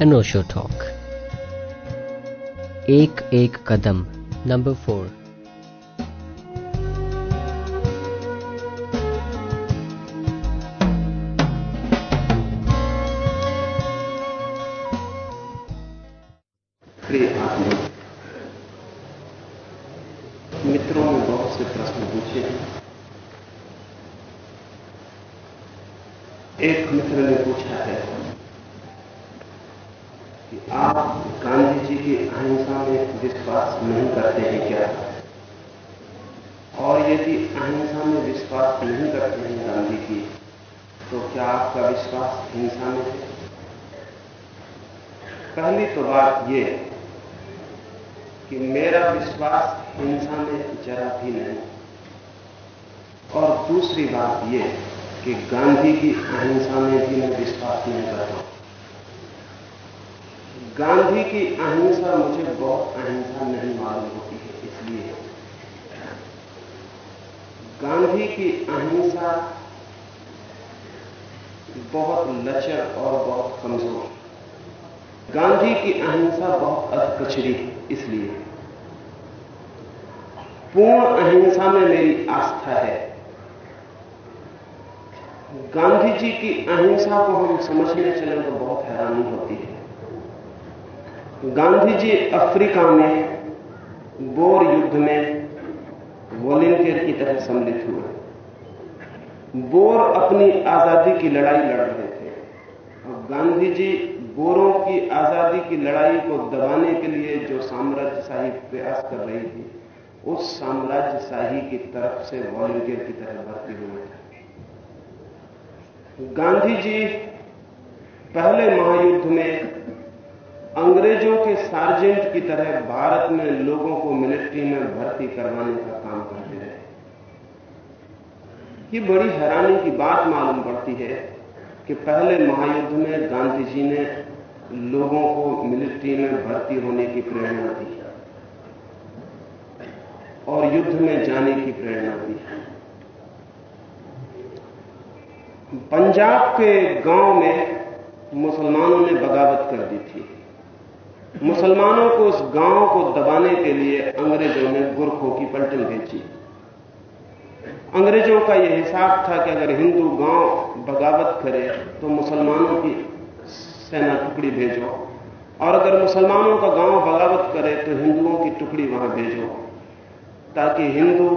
an Osho talk. Ek Ek Kadam, number 4. बात यह कि मेरा विश्वास हिंसा में जरा भी नहीं। और दूसरी बात यह कि गांधी की अहिंसा में भी मैं विश्वास नहीं करता। गांधी की अहिंसा मुझे बहुत अहिंसा नहीं मालूम होती है, इसलिए। गांधी की अहिंसा बहुत लचर और बहुत कमज़ोर। गांधी की अहिंसा बहुत अधकचरी इसलिए। पूर्ण अहिंसा में मेरी आस्था है। गांधी जी की अहिंसा को हम समझने चले तो बहुत हैरानी होती है। गांधी जी अफ्रीका में, बोर युद्ध में वॉलेंटियर की तरह सम्मिलित हुए। बोर अपनी आज़ादी की लड़ाई लड़ रहे थे। और गांधी जी बोरों की आज़ादी की लड़ाई को दबाने के लिए जो साम्राज्यशाही प्रयास कर रही थी, उस साम्राज्यशाही की तरफ़ से वॉलंटियर की तरह भर्ती हुए थे। गांधी जी पहले महायुद्ध में अंग्रेज़ों के सार्जेंट की तरह भारत में लोगों को मिलिट्री में भर्ती करवाने का काम करते रहे। ये बड़ी हैरानी की बात मालूम पड़ती है कि पहले महायुद्ध में गांधी जी ने लोगों को मिलिट्री में भर्ती होने की प्रेरणा दी। और युद्ध में जाने की प्रेरणा दी। पंजाब के गाँव में मुसलमानों ने बगावत कर दी थी। मुसलमानों को उस गाँव को दबाने के लिए अंग्रेज़ों ने गुरखों की पलटन भेजी। अंग्रेज़ों का यह हिसाब था कि अगर हिंदू गाँव बगावत करे तो मुसलमानों की सेना टुकड़ी भेजो। और अगर मुसलमानों का गाँव बगावत करे तो हिंदुओं की टुकड़ी वहाँ भेजो। ताकि हिंदू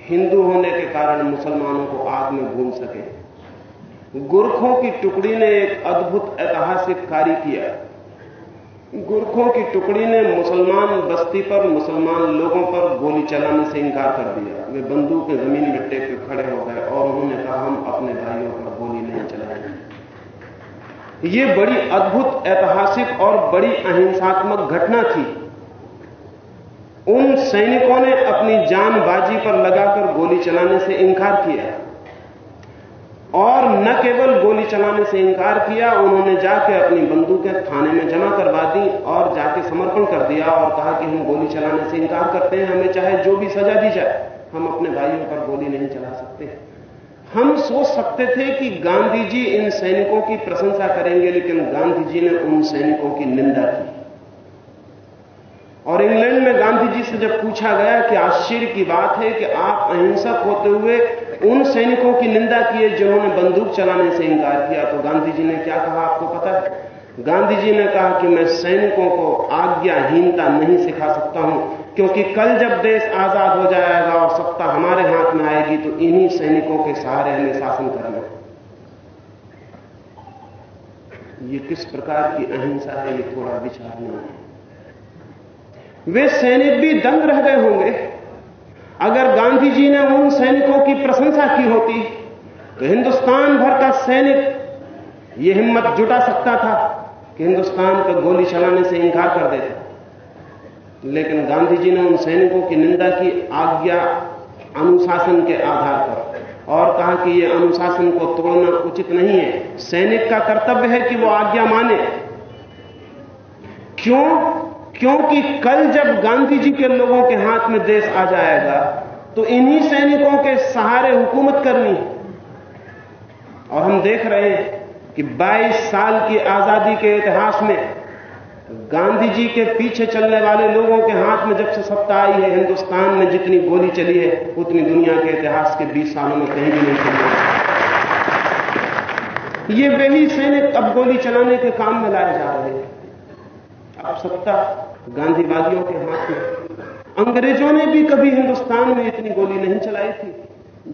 हिंदू होने के कारण मुसलमानों को आग में भून सके। गुरखों की टुकड़ी ने एक अद्भुत ऐतिहासिक कार्य किया। गुरखों की टुकड़ी ने मुसलमान बस्ती पर, मुसलमान लोगों पर गोली चलाने से इंकार कर दिया। वे बंदूक के ज़मीन में टेक के खड़े हो गए और उन्होंने कहा, हम अपने भाइयों पर गोली नहीं चलाएँगे। ये बड़ी अद्भुत, ऐतिहासिक और बड़ी अहिंसात्मक घटना थी। उन सैनिकों ने अपनी जान बाजी पर लगाकर गोली चलाने से इंकार किया। और न केवल चलाने से इंकार किया, उन्होंने जाके अपनी बंदूकें थाने में जमा करवा दी और जाके समर्पण कर दिया और कहा कि हम गोली चलाने से इंकार करते हैं, हमें चाहे जो भी सजा दी जाए, हम अपने भाइयों पर गोली नहीं चला सकते। हम सोच सकते थे कि गांधी जी इन सैनिकों की प्रशंसा करेंगे, लेकिन गांधी जी ने उन सैनिकों की निंदा की। और इंग्लैंड में गांधी जी से जब पूछा गया कि आश्चर्य की बात है कि आप अहिंसक होते हुए उन सैनिकों की निंदा किए जिन्होंने बंदूक चलाने से इंकार किया तो गांधी जी ने क्या कहा आपको पता है? गांधी जी ने कहा कि मैं सैनिकों को आज्ञाहीनता नहीं सिखा सकता हूँ, क्योंकि कल जब देश आज़ाद हो जाएगा और सत्ता हमारे हाथ में आएगी तो इन्हीं सैनिकों के सहारे हमें शासन करना ये किस प्रकार की अहिंसा है, ये थोड़ा विचार नहीं। है वे सैनिक भी दंग रह गए होंगे। अगर गांधी जी ने उन सैनिकों की प्रशंसा की होती तो हिंदुस्तान भर का सैनिक यह हिम्मत जुटा सकता था कि हिंदुस्तान पर गोली चलाने से इंकार कर देता लेकिन गांधी जी ने उन सैनिकों की निंदा की, आज्ञा अनुशासन के आधार पर। और कहा कि यह अनुशासन को तोड़ना उचित नहीं है। सैनिक का कर्तव्य है कि वो आज्ञा माने। क्यों? क्योंकि कल जब गांधी जी के लोगों के हाथ में देश आ जाएगा तो इन्हीं सैनिकों के सहारे हुकूमत करनी और हम देख रहे हैं कि 22 साल की आज़ादी के इतिहास में गांधी जी के पीछे चलने वाले लोगों के हाथ में जब से सत्ता आई है, हिंदुस्तान में जितनी गोली चली है, उतनी दुनिया के इतिहास के 20 सालों में कहीं भी नहीं चली ये वही सैनिक अब गोली चलाने के काम में लाए जा रहे हैं। अब सत्ता गांधीवादियों के हाथ में। अंग्रेज़ों ने भी कभी हिंदुस्तान में इतनी गोली नहीं चलाई थी,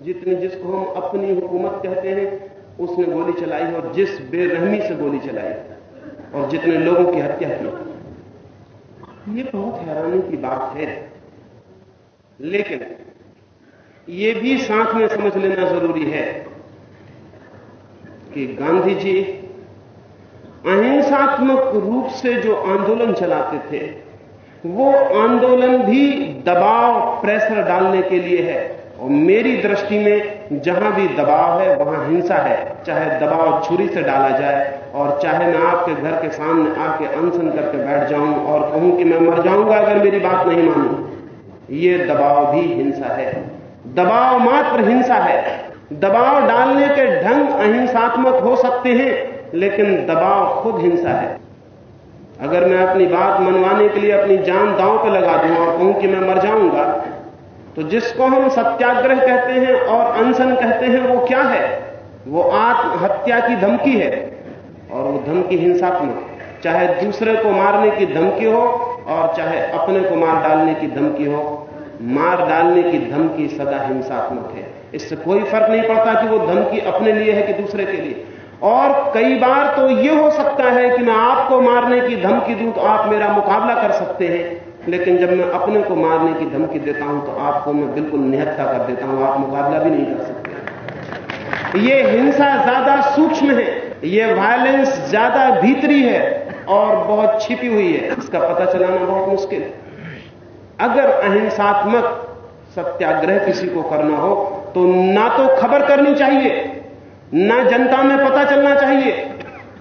जितनी जिसको हम अपनी हुकूमत कहते हैं, उसने गोली चलाई और जिस बेरहमी से गोली चलाई और जितने लोगों की हत्या की। ये बहुत हैरानी की बात है। लेकिन ये भी साथ में समझ लेना ज़रूरी है कि गांधी जी अहिंसात्मक रूप से जो आंदोलन चलाते थे, वो आंदोलन भी दबाव, प्रेशर डालने के लिए है। और मेरी दृष्टि में, जहाँ भी दबाव है, वहाँ हिंसा है। चाहे दबाव छुरी से डाला जाए, और चाहे मैं आपके घर के सामने आके अनशन करके बैठ जाऊँ और कहूँ कि मैं मर जाऊँगा अगर मेरी बात नहीं मानू, ये दबाव भी हिंसा है। दबाव मात्र हिंसा है। दबाव डालने के ढंग अहिंसात्मक हो सकते हैं। लेकिन दबाव खुद हिंसा है। अगर मैं अपनी बात मनवाने के लिए अपनी जान दांव पे लगा दूँ और कहूँ कि मैं मर जाऊँगा तो जिसको हम सत्याग्रह कहते हैं और अनशन कहते हैं, वो क्या है? वो आत्महत्या की धमकी है और वो धमकी हिंसात्मक चाहे दूसरे को मारने की धमकी हो और चाहे अपने को मार डालने की धमकी हो, मार डालने की धमकी सदा हिंसात्मक है। इससे कोई फ़र्क नहीं पड़ता कि वो धमकी अपने लिए है कि दूसरे के लिए। और कई बार तो ये हो सकता है कि मैं आपको मारने की धमकी दूँ तो आप मेरा मुकाबला कर सकते हैं। लेकिन जब मैं अपने को मारने की धमकी देता हूँ तो आपको मैं बिल्कुल निहत्ता कर देता हूँ, आप मुकाबला भी नहीं कर सकते। ये हिंसा ज़्यादा सूक्ष्म है, ये वायलेंस ज़्यादा भीतरी है और बहुत छिपी हुई है। इसका पता चलाना बहुत मुश्किल। है अगर अहिंसात्मक सत्याग्रह किसी को करना हो तो ना तो खबर करनी चाहिए न जनता में पता चलना चाहिए।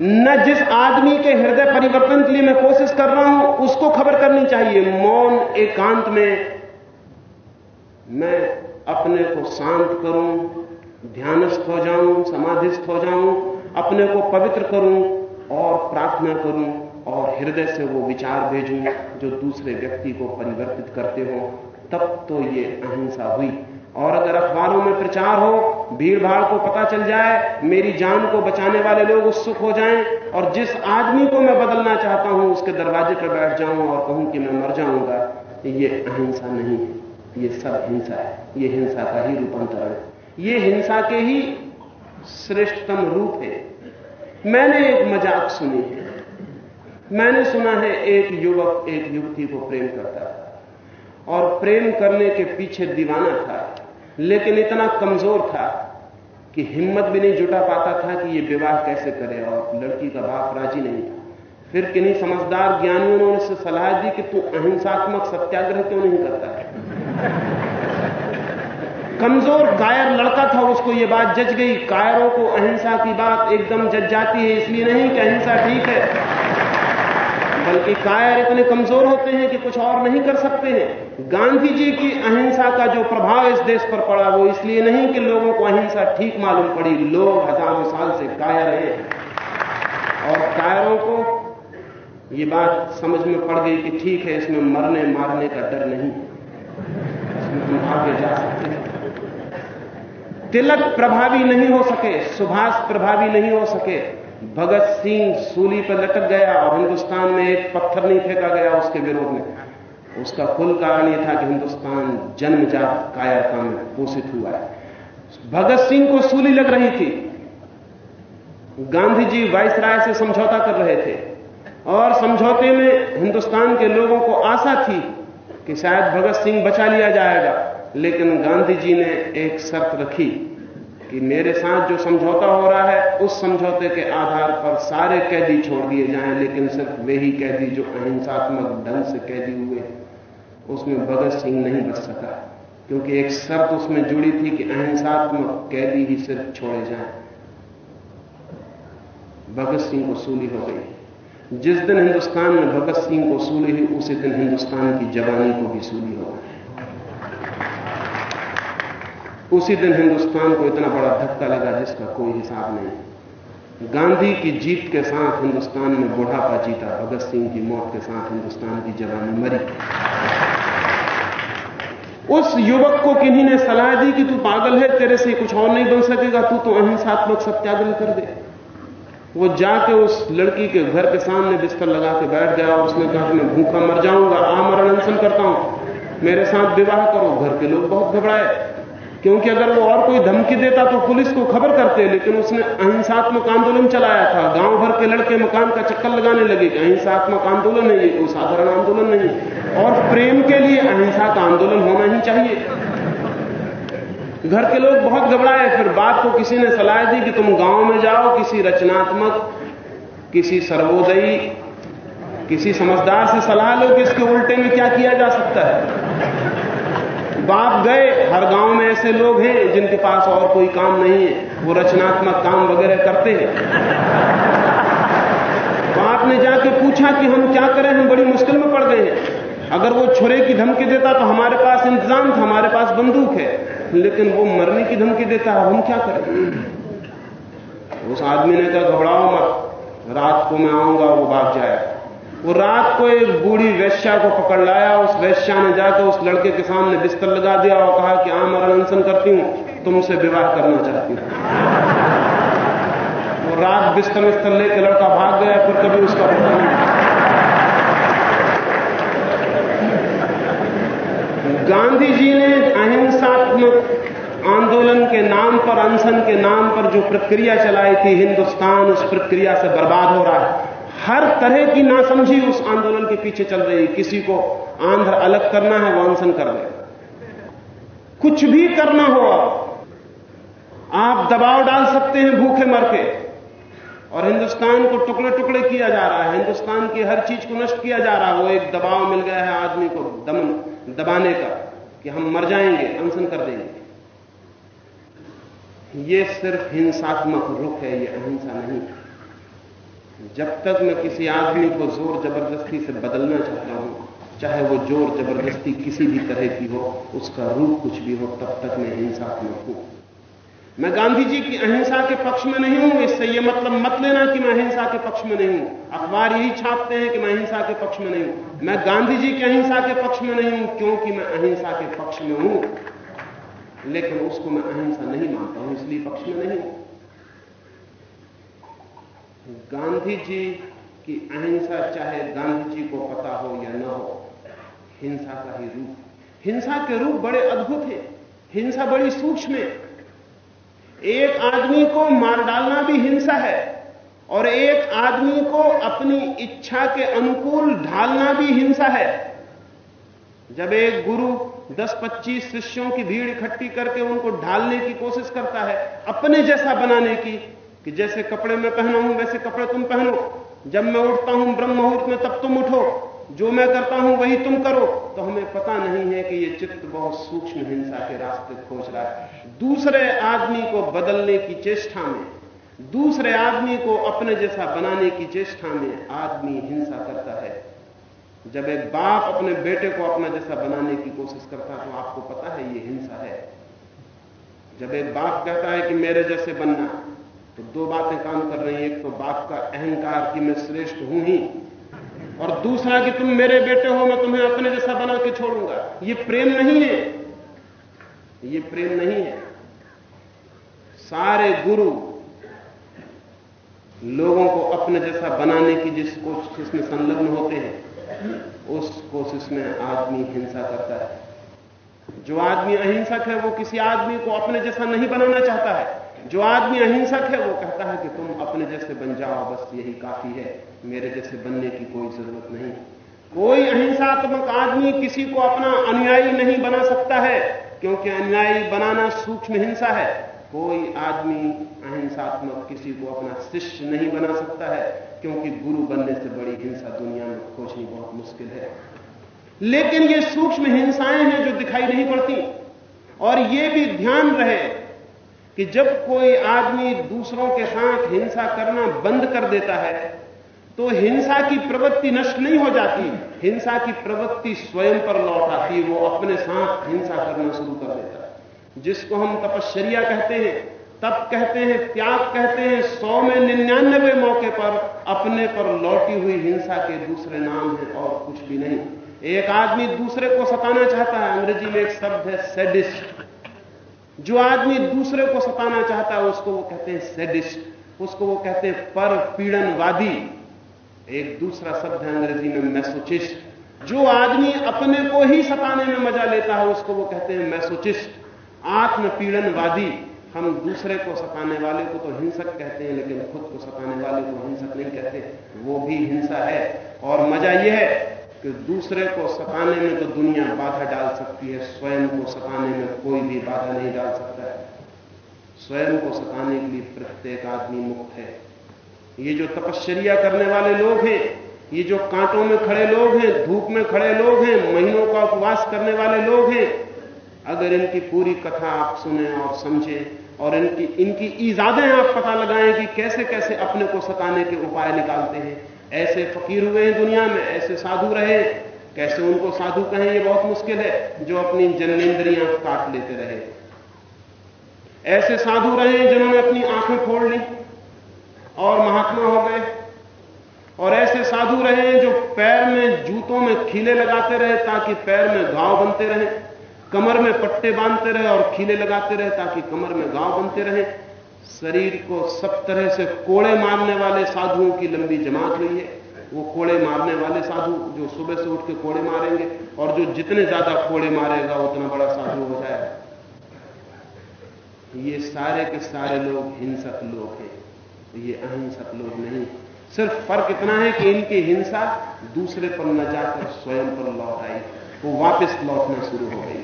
न जिस आदमी के हृदय परिवर्तन के लिए मैं कोशिश कर रहा हूँ, उसको खबर करनी चाहिए। मौन एकांत में मैं अपने को शांत करूँ, ध्यानस्थ हो जाऊँ, समाधिस्थ हो जाऊँ, अपने को पवित्र करूँ और प्रार्थना करूँ और हृदय से वो विचार भेजूं जो दूसरे व्यक्ति को परिवर्तित करते हो, तब तो ये अहिंसा हुई। और अगर अखबारों में प्रचार हो भीड़ भाड़ को पता चल जाए, मेरी जान को बचाने वाले लोग उत्सुक हो जाएँ, और जिस आदमी को मैं बदलना चाहता हूँ, उसके दरवाजे पर बैठ जाऊँ और कहूँ कि मैं मर जाऊँगा ये अहिंसा नहीं है। ये सब हिंसा है। ये हिंसा का ही रूपांतरण है। ये हिंसा के ही श्रेष्ठतम रूप है। मैंने एक मज़ाक सुनी है। मैंने सुना है, एक युवक एक युवती को प्रेम करता था। और प्रेम करने के पीछे दीवाना था। लेकिन इतना कमज़ोर था कि हिम्मत भी नहीं जुटा पाता था कि ये विवाह कैसे करे और लड़की का बाप राज़ी नहीं था। फिर किन्हीं समझदार ज्ञानियों ने उससे सलाह दी कि तू अहिंसात्मक सत्याग्रह क्यों नहीं करता है? कमज़ोर कायर लड़का था, उसको ये बात जज गई कायरों को अहिंसा की बात एकदम जज जाती है, इसलिए नहीं कि अहिंसा ठीक है। बल्कि कायर इतने कमज़ोर होते हैं कि कुछ और नहीं कर सकते हैं। गांधी जी की अहिंसा का जो प्रभाव इस देश पर पड़ा, वो इसलिए नहीं कि लोगों को अहिंसा ठीक मालूम पड़ी। लोग हज़ारों साल से कायर हैं। और कायरों को ये बात समझ में पड़ गई कि ठीक है, इसमें मरने मारने का डर नहीं। इसमें हम आगे जा सकते तिलक प्रभावी नहीं हो सके, सुभाष प्रभावी नहीं हो सके। भगत सिंह सूली पर लटक गया और हिंदुस्तान में एक पत्थर नहीं फेंका गया, उसके विरोध में। उसका कुल कारण यह था कि हिंदुस्तान जन्मजात कायरता में पोषित हुआ है। भगत सिंह को सूली लग रही थी। गांधी जी वायसराय से समझौता कर रहे थे और समझौते में हिंदुस्तान के लोगों को आशा थी कि शायद भगत सिंह बचा लिया जाएगा, लेकिन गांधी जी ने एक शर्त रखी। कि मेरे साथ जो समझौता हो रहा है, उस समझौते के आधार पर सारे कैदी छोड़ दिए जाएँ, लेकिन सिर्फ़ वे ही कैदी जो अहिंसात्मक ढंग से कैदी हुए उसमें भगत सिंह नहीं बच सका, क्योंकि एक शर्त उसमें जुड़ी थी कि अहिंसात्मक कैदी ही सिर्फ़ छोड़े जाएँ। भगत सिंह को सूली हो गई। जिस दिन हिंदुस्तान में भगत सिंह को सूली हुई, उसी दिन हिंदुस्तान की जवानी को भी सूली हो उसी दिन हिंदुस्तान को इतना बड़ा धक्का लगा जिसका कोई हिसाब नहीं। गांधी की जीत के साथ हिंदुस्तान में बुढ़ापा जीता, भगत सिंह की मौत के साथ हिंदुस्तान की जवानी मरी। उस युवक को किन्हीं ने सलाह दी कि तू पागल है, तेरे से कुछ और नहीं बन सकेगा, तू तो अहिंसात्मक सत्याग्रह कर दे। वो जाके उस लड़की के घर के सामने बिस्तर लगा के बैठ गया और उसने कहा कि मैं भूखा मर जाऊँगा, आमरण अनशन करता हूँ। मेरे साथ विवाह करो। घर के लोग बहुत घबराए। क्योंकि अगर वो और कोई धमकी देता तो पुलिस को खबर करते, लेकिन उसने अहिंसात्मक आंदोलन चलाया था। गाँव भर के लड़के मकान का चक्कर लगाने लगे कि अहिंसात्मक आंदोलन है ये, कोई साधारण आंदोलन नहीं। और प्रेम के लिए अहिंसा का आंदोलन होना ही चाहिए। घर के लोग बहुत घबराए, फिर बात को किसी ने सलाह दी कि तुम गाँव में जाओ, किसी रचनात्मक, किसी सर्वोदयी, किसी समझदार से सलाह लो कि इसके उल्टे में क्या किया जा सकता है। बाप गए, हर गाँव में ऐसे लोग हैं जिनके पास और कोई काम नहीं है, वो रचनात्मक काम वगैरह करते हैं। बाप ने जाके पूछा कि हम क्या करें, हम बड़ी मुश्किल में पड़ गए हैं। अगर वो छुरे की धमकी देता तो हमारे पास इंतज़ाम था, हमारे पास बंदूक है। लेकिन वो मरने की धमकी देता है, हम क्या करें? उस आदमी ने कहा, घबराओ मत, रात को मैं आऊँगा, वो भाग जाए वो रात को एक बूढ़ी वैश्या को पकड़ लाया, उस वैश्या ने जाकर उस लड़के के सामने बिस्तर लगा दिया और कहा कि आमरण अनशन करती हूँ, तुमसे विवाह करना चाहती हूँ। वो रात बिस्तर बिस्तर लेकर लड़का भाग गया, फिर कभी उसका पता नहीं। गांधी जी ने अहिंसात्मक आंदोलन के नाम पर, अनशन के नाम पर जो प्रक्रिया चलाई थी, हिंदुस्तान उस प्रक्रिया से बर्बाद हो रहा है। हर तरह की नासमझी उस आंदोलन के पीछे चल रही। है किसी को आंध्र अलग करना है वो अनशन कर दे कुछ भी करना हो आप दबाव डाल सकते हैं भूखे मर के। और हिंदुस्तान को टुकड़े टुकड़े किया जा रहा है, हिंदुस्तान की हर चीज़ को नष्ट किया जा रहा है। वो एक दबाव मिल गया है आदमी को दमन दबाने का, कि हम मर जाएँगे, अनशन कर देंगे। ये सिर्फ़ हिंसात्मक रुख है, ये अहिंसा नहीं। जब तक मैं किसी आदमी को ज़ोर ज़बरदस्ती से बदलना चाहता हूँ, चाहे वो ज़ोर ज़बरदस्ती किसी भी तरह की हो, उसका रूप कुछ भी हो, तब तक मैं हिंसात्मक हूँ। मैं गांधी जी की अहिंसा के पक्ष में नहीं हूँ, इससे यह मतलब मत लेना कि मैं अहिंसा के पक्ष में नहीं हूँ। अखबार यही छापते हैं कि मैं अहिंसा के पक्ष में नहीं हूँ। मैं गांधी जी की अहिंसा के पक्ष में नहीं हूँ, क्योंकि मैं अहिंसा के पक्ष में हूँ। लेकिन उसको मैं अहिंसा नहीं मानता हूँ, इसलिए पक्ष में नहीं हूँ। गांधी जी की अहिंसा, चाहे गांधी जी को पता हो या न हो, हिंसा का ही रूप। हिंसा के रूप बड़े अद्भुत हैं। हिंसा बड़ी सूक्ष्म है। एक आदमी को मार डालना भी हिंसा है और एक आदमी को अपनी इच्छा के अनुकूल ढालना भी हिंसा है। जब एक गुरु 10-25 शिष्यों की भीड़ इकट्ठी करके उनको ढालने की कोशिश करता है, अपने जैसा बनाने की कि जैसे कपड़े मैं पहना हूँ वैसे कपड़े तुम पहनो। जब मैं उठता हूँ ब्रह्म मुहूर्त में, तब तुम उठो। जो मैं करता हूँ, वही तुम करो। तो हमें पता नहीं है कि ये चित्त बहुत सूक्ष्म हिंसा के रास्ते खोज रहा है। दूसरे आदमी को बदलने की चेष्टा में, दूसरे आदमी को अपने जैसा बनाने की चेष्टा में आदमी हिंसा करता है। जब एक बाप अपने बेटे को अपना जैसा बनाने की कोशिश करता है तो आपको पता है ये हिंसा है। जब एक बाप कहता है कि मेरे जैसे बनना तो दो बातें काम कर रही हैं, एक तो बाप का अहंकार कि मैं श्रेष्ठ हूँ ही, और दूसरा कि तुम मेरे बेटे हो, मैं तुम्हें अपने जैसा बना के छोड़ूँगा। ये प्रेम नहीं है। ये प्रेम नहीं है। सारे गुरु लोगों को अपने जैसा बनाने की जिस कोशिश में संलग्न होते हैं, उस कोशिश में आदमी हिंसा करता है। जो आदमी अहिंसक है, वो किसी आदमी को अपने जैसा नहीं बनाना चाहता है। जो आदमी अहिंसक है, वो कहता है कि तुम अपने जैसे बन जाओ, बस यही काफ़ी है। मेरे जैसे बनने की कोई ज़रूरत नहीं। कोई अहिंसात्मक आदमी किसी को अपना अनुयायी नहीं बना सकता है, क्योंकि अनुयायी बनाना सूक्ष्म हिंसा है। कोई आदमी अहिंसात्मक किसी को अपना शिष्य नहीं बना सकता है, क्योंकि गुरु बनने से बड़ी हिंसा दुनिया में खोजनी बहुत मुश्किल है। लेकिन ये सूक्ष्म हिंसाएँ हैं जो दिखाई नहीं पड़ती, और ये भी ध्यान रहे कि जब कोई आदमी दूसरों के साथ हिंसा करना बंद कर देता है तो हिंसा की प्रवृत्ति नष्ट नहीं हो जाती। हिंसा की प्रवृत्ति स्वयं पर लौट आती, वो अपने साथ हिंसा करना शुरू कर देता है। जिसको हम तपश्चर्या कहते हैं तब कहते हैं, त्याग कहते हैं, सौ में निन्यानबे मौके पर अपने पर लौटी हुई हिंसा के दूसरे नाम है और कुछ भी नहीं। एक आदमी दूसरे को सताना चाहता है। अंग्रेज़ी में एक शब्द है सेडिस्ट जो आदमी दूसरे को सताना चाहता है, उसको वो कहते हैं सेडिस्ट उसको वो कहते हैं पर पीड़नवादी एक दूसरा शब्द है अंग्रेज़ी में मैसोचिस्ट। जो आदमी अपने को ही सताने में मज़ा लेता है, उसको वो कहते हैं मैसोचिस्ट। आत्म पीड़नवादी हम दूसरे को सताने वाले को तो हिंसक कहते हैं, लेकिन खुद को सताने वाले को हिंसक नहीं कहते। वो भी हिंसा है। और मज़ा यह है कि दूसरे को सताने में तो दुनिया बाधा डाल सकती है, स्वयं को सताने में कोई भी बाधा नहीं डाल सकता है। स्वयं को सताने के लिए प्रत्येक आदमी मुक्त है। ये जो तपश्चर्या करने वाले लोग हैं, ये जो कांटों में खड़े लोग हैं, धूप में खड़े लोग हैं, महीनों का उपवास करने वाले लोग हैं, अगर इनकी पूरी कथा आप सुने और समझें, और इनकी इनकी ईजादें आप पता लगाएँ कि कैसे कैसे अपने को सताने के उपाय निकालते हैं ऐसे फकीर हुए हैं दुनिया में, ऐसे साधु रहे कैसे उनको साधु कहें, ये बहुत मुश्किल है, जो अपनी जन्मेंद्रियाँ काट लेते रहे। ऐसे साधु रहे जिन्होंने अपनी आँखें फोड़ ली और महात्मा हो गए। और ऐसे साधु रहे जो पैर में जूतों में खीले लगाते रहे ताकि पैर में घाव बनते रहे। कमर में पट्टे बांधते रहे और खीले लगाते रहे ताकि कमर में घाव बनते रहे। शरीर को सब तरह से कोड़े मारने वाले साधुओं की लंबी जमात हुई है। वो कोड़े मारने वाले साधु जो सुबह से उठ के कोड़े मारेंगे और जो जितने ज़्यादा कोड़े मारेगा, उतना बड़ा साधु हो जाएगा। ये सारे के सारे लोग हिंसक लोग हैं। ये अहिंसक लोग नहीं। सिर्फ़ फ़र्क इतना है कि इनकी हिंसा दूसरे पर न जाकर स्वयं पर लौट आई। वो वापस लौटना शुरू हो गई।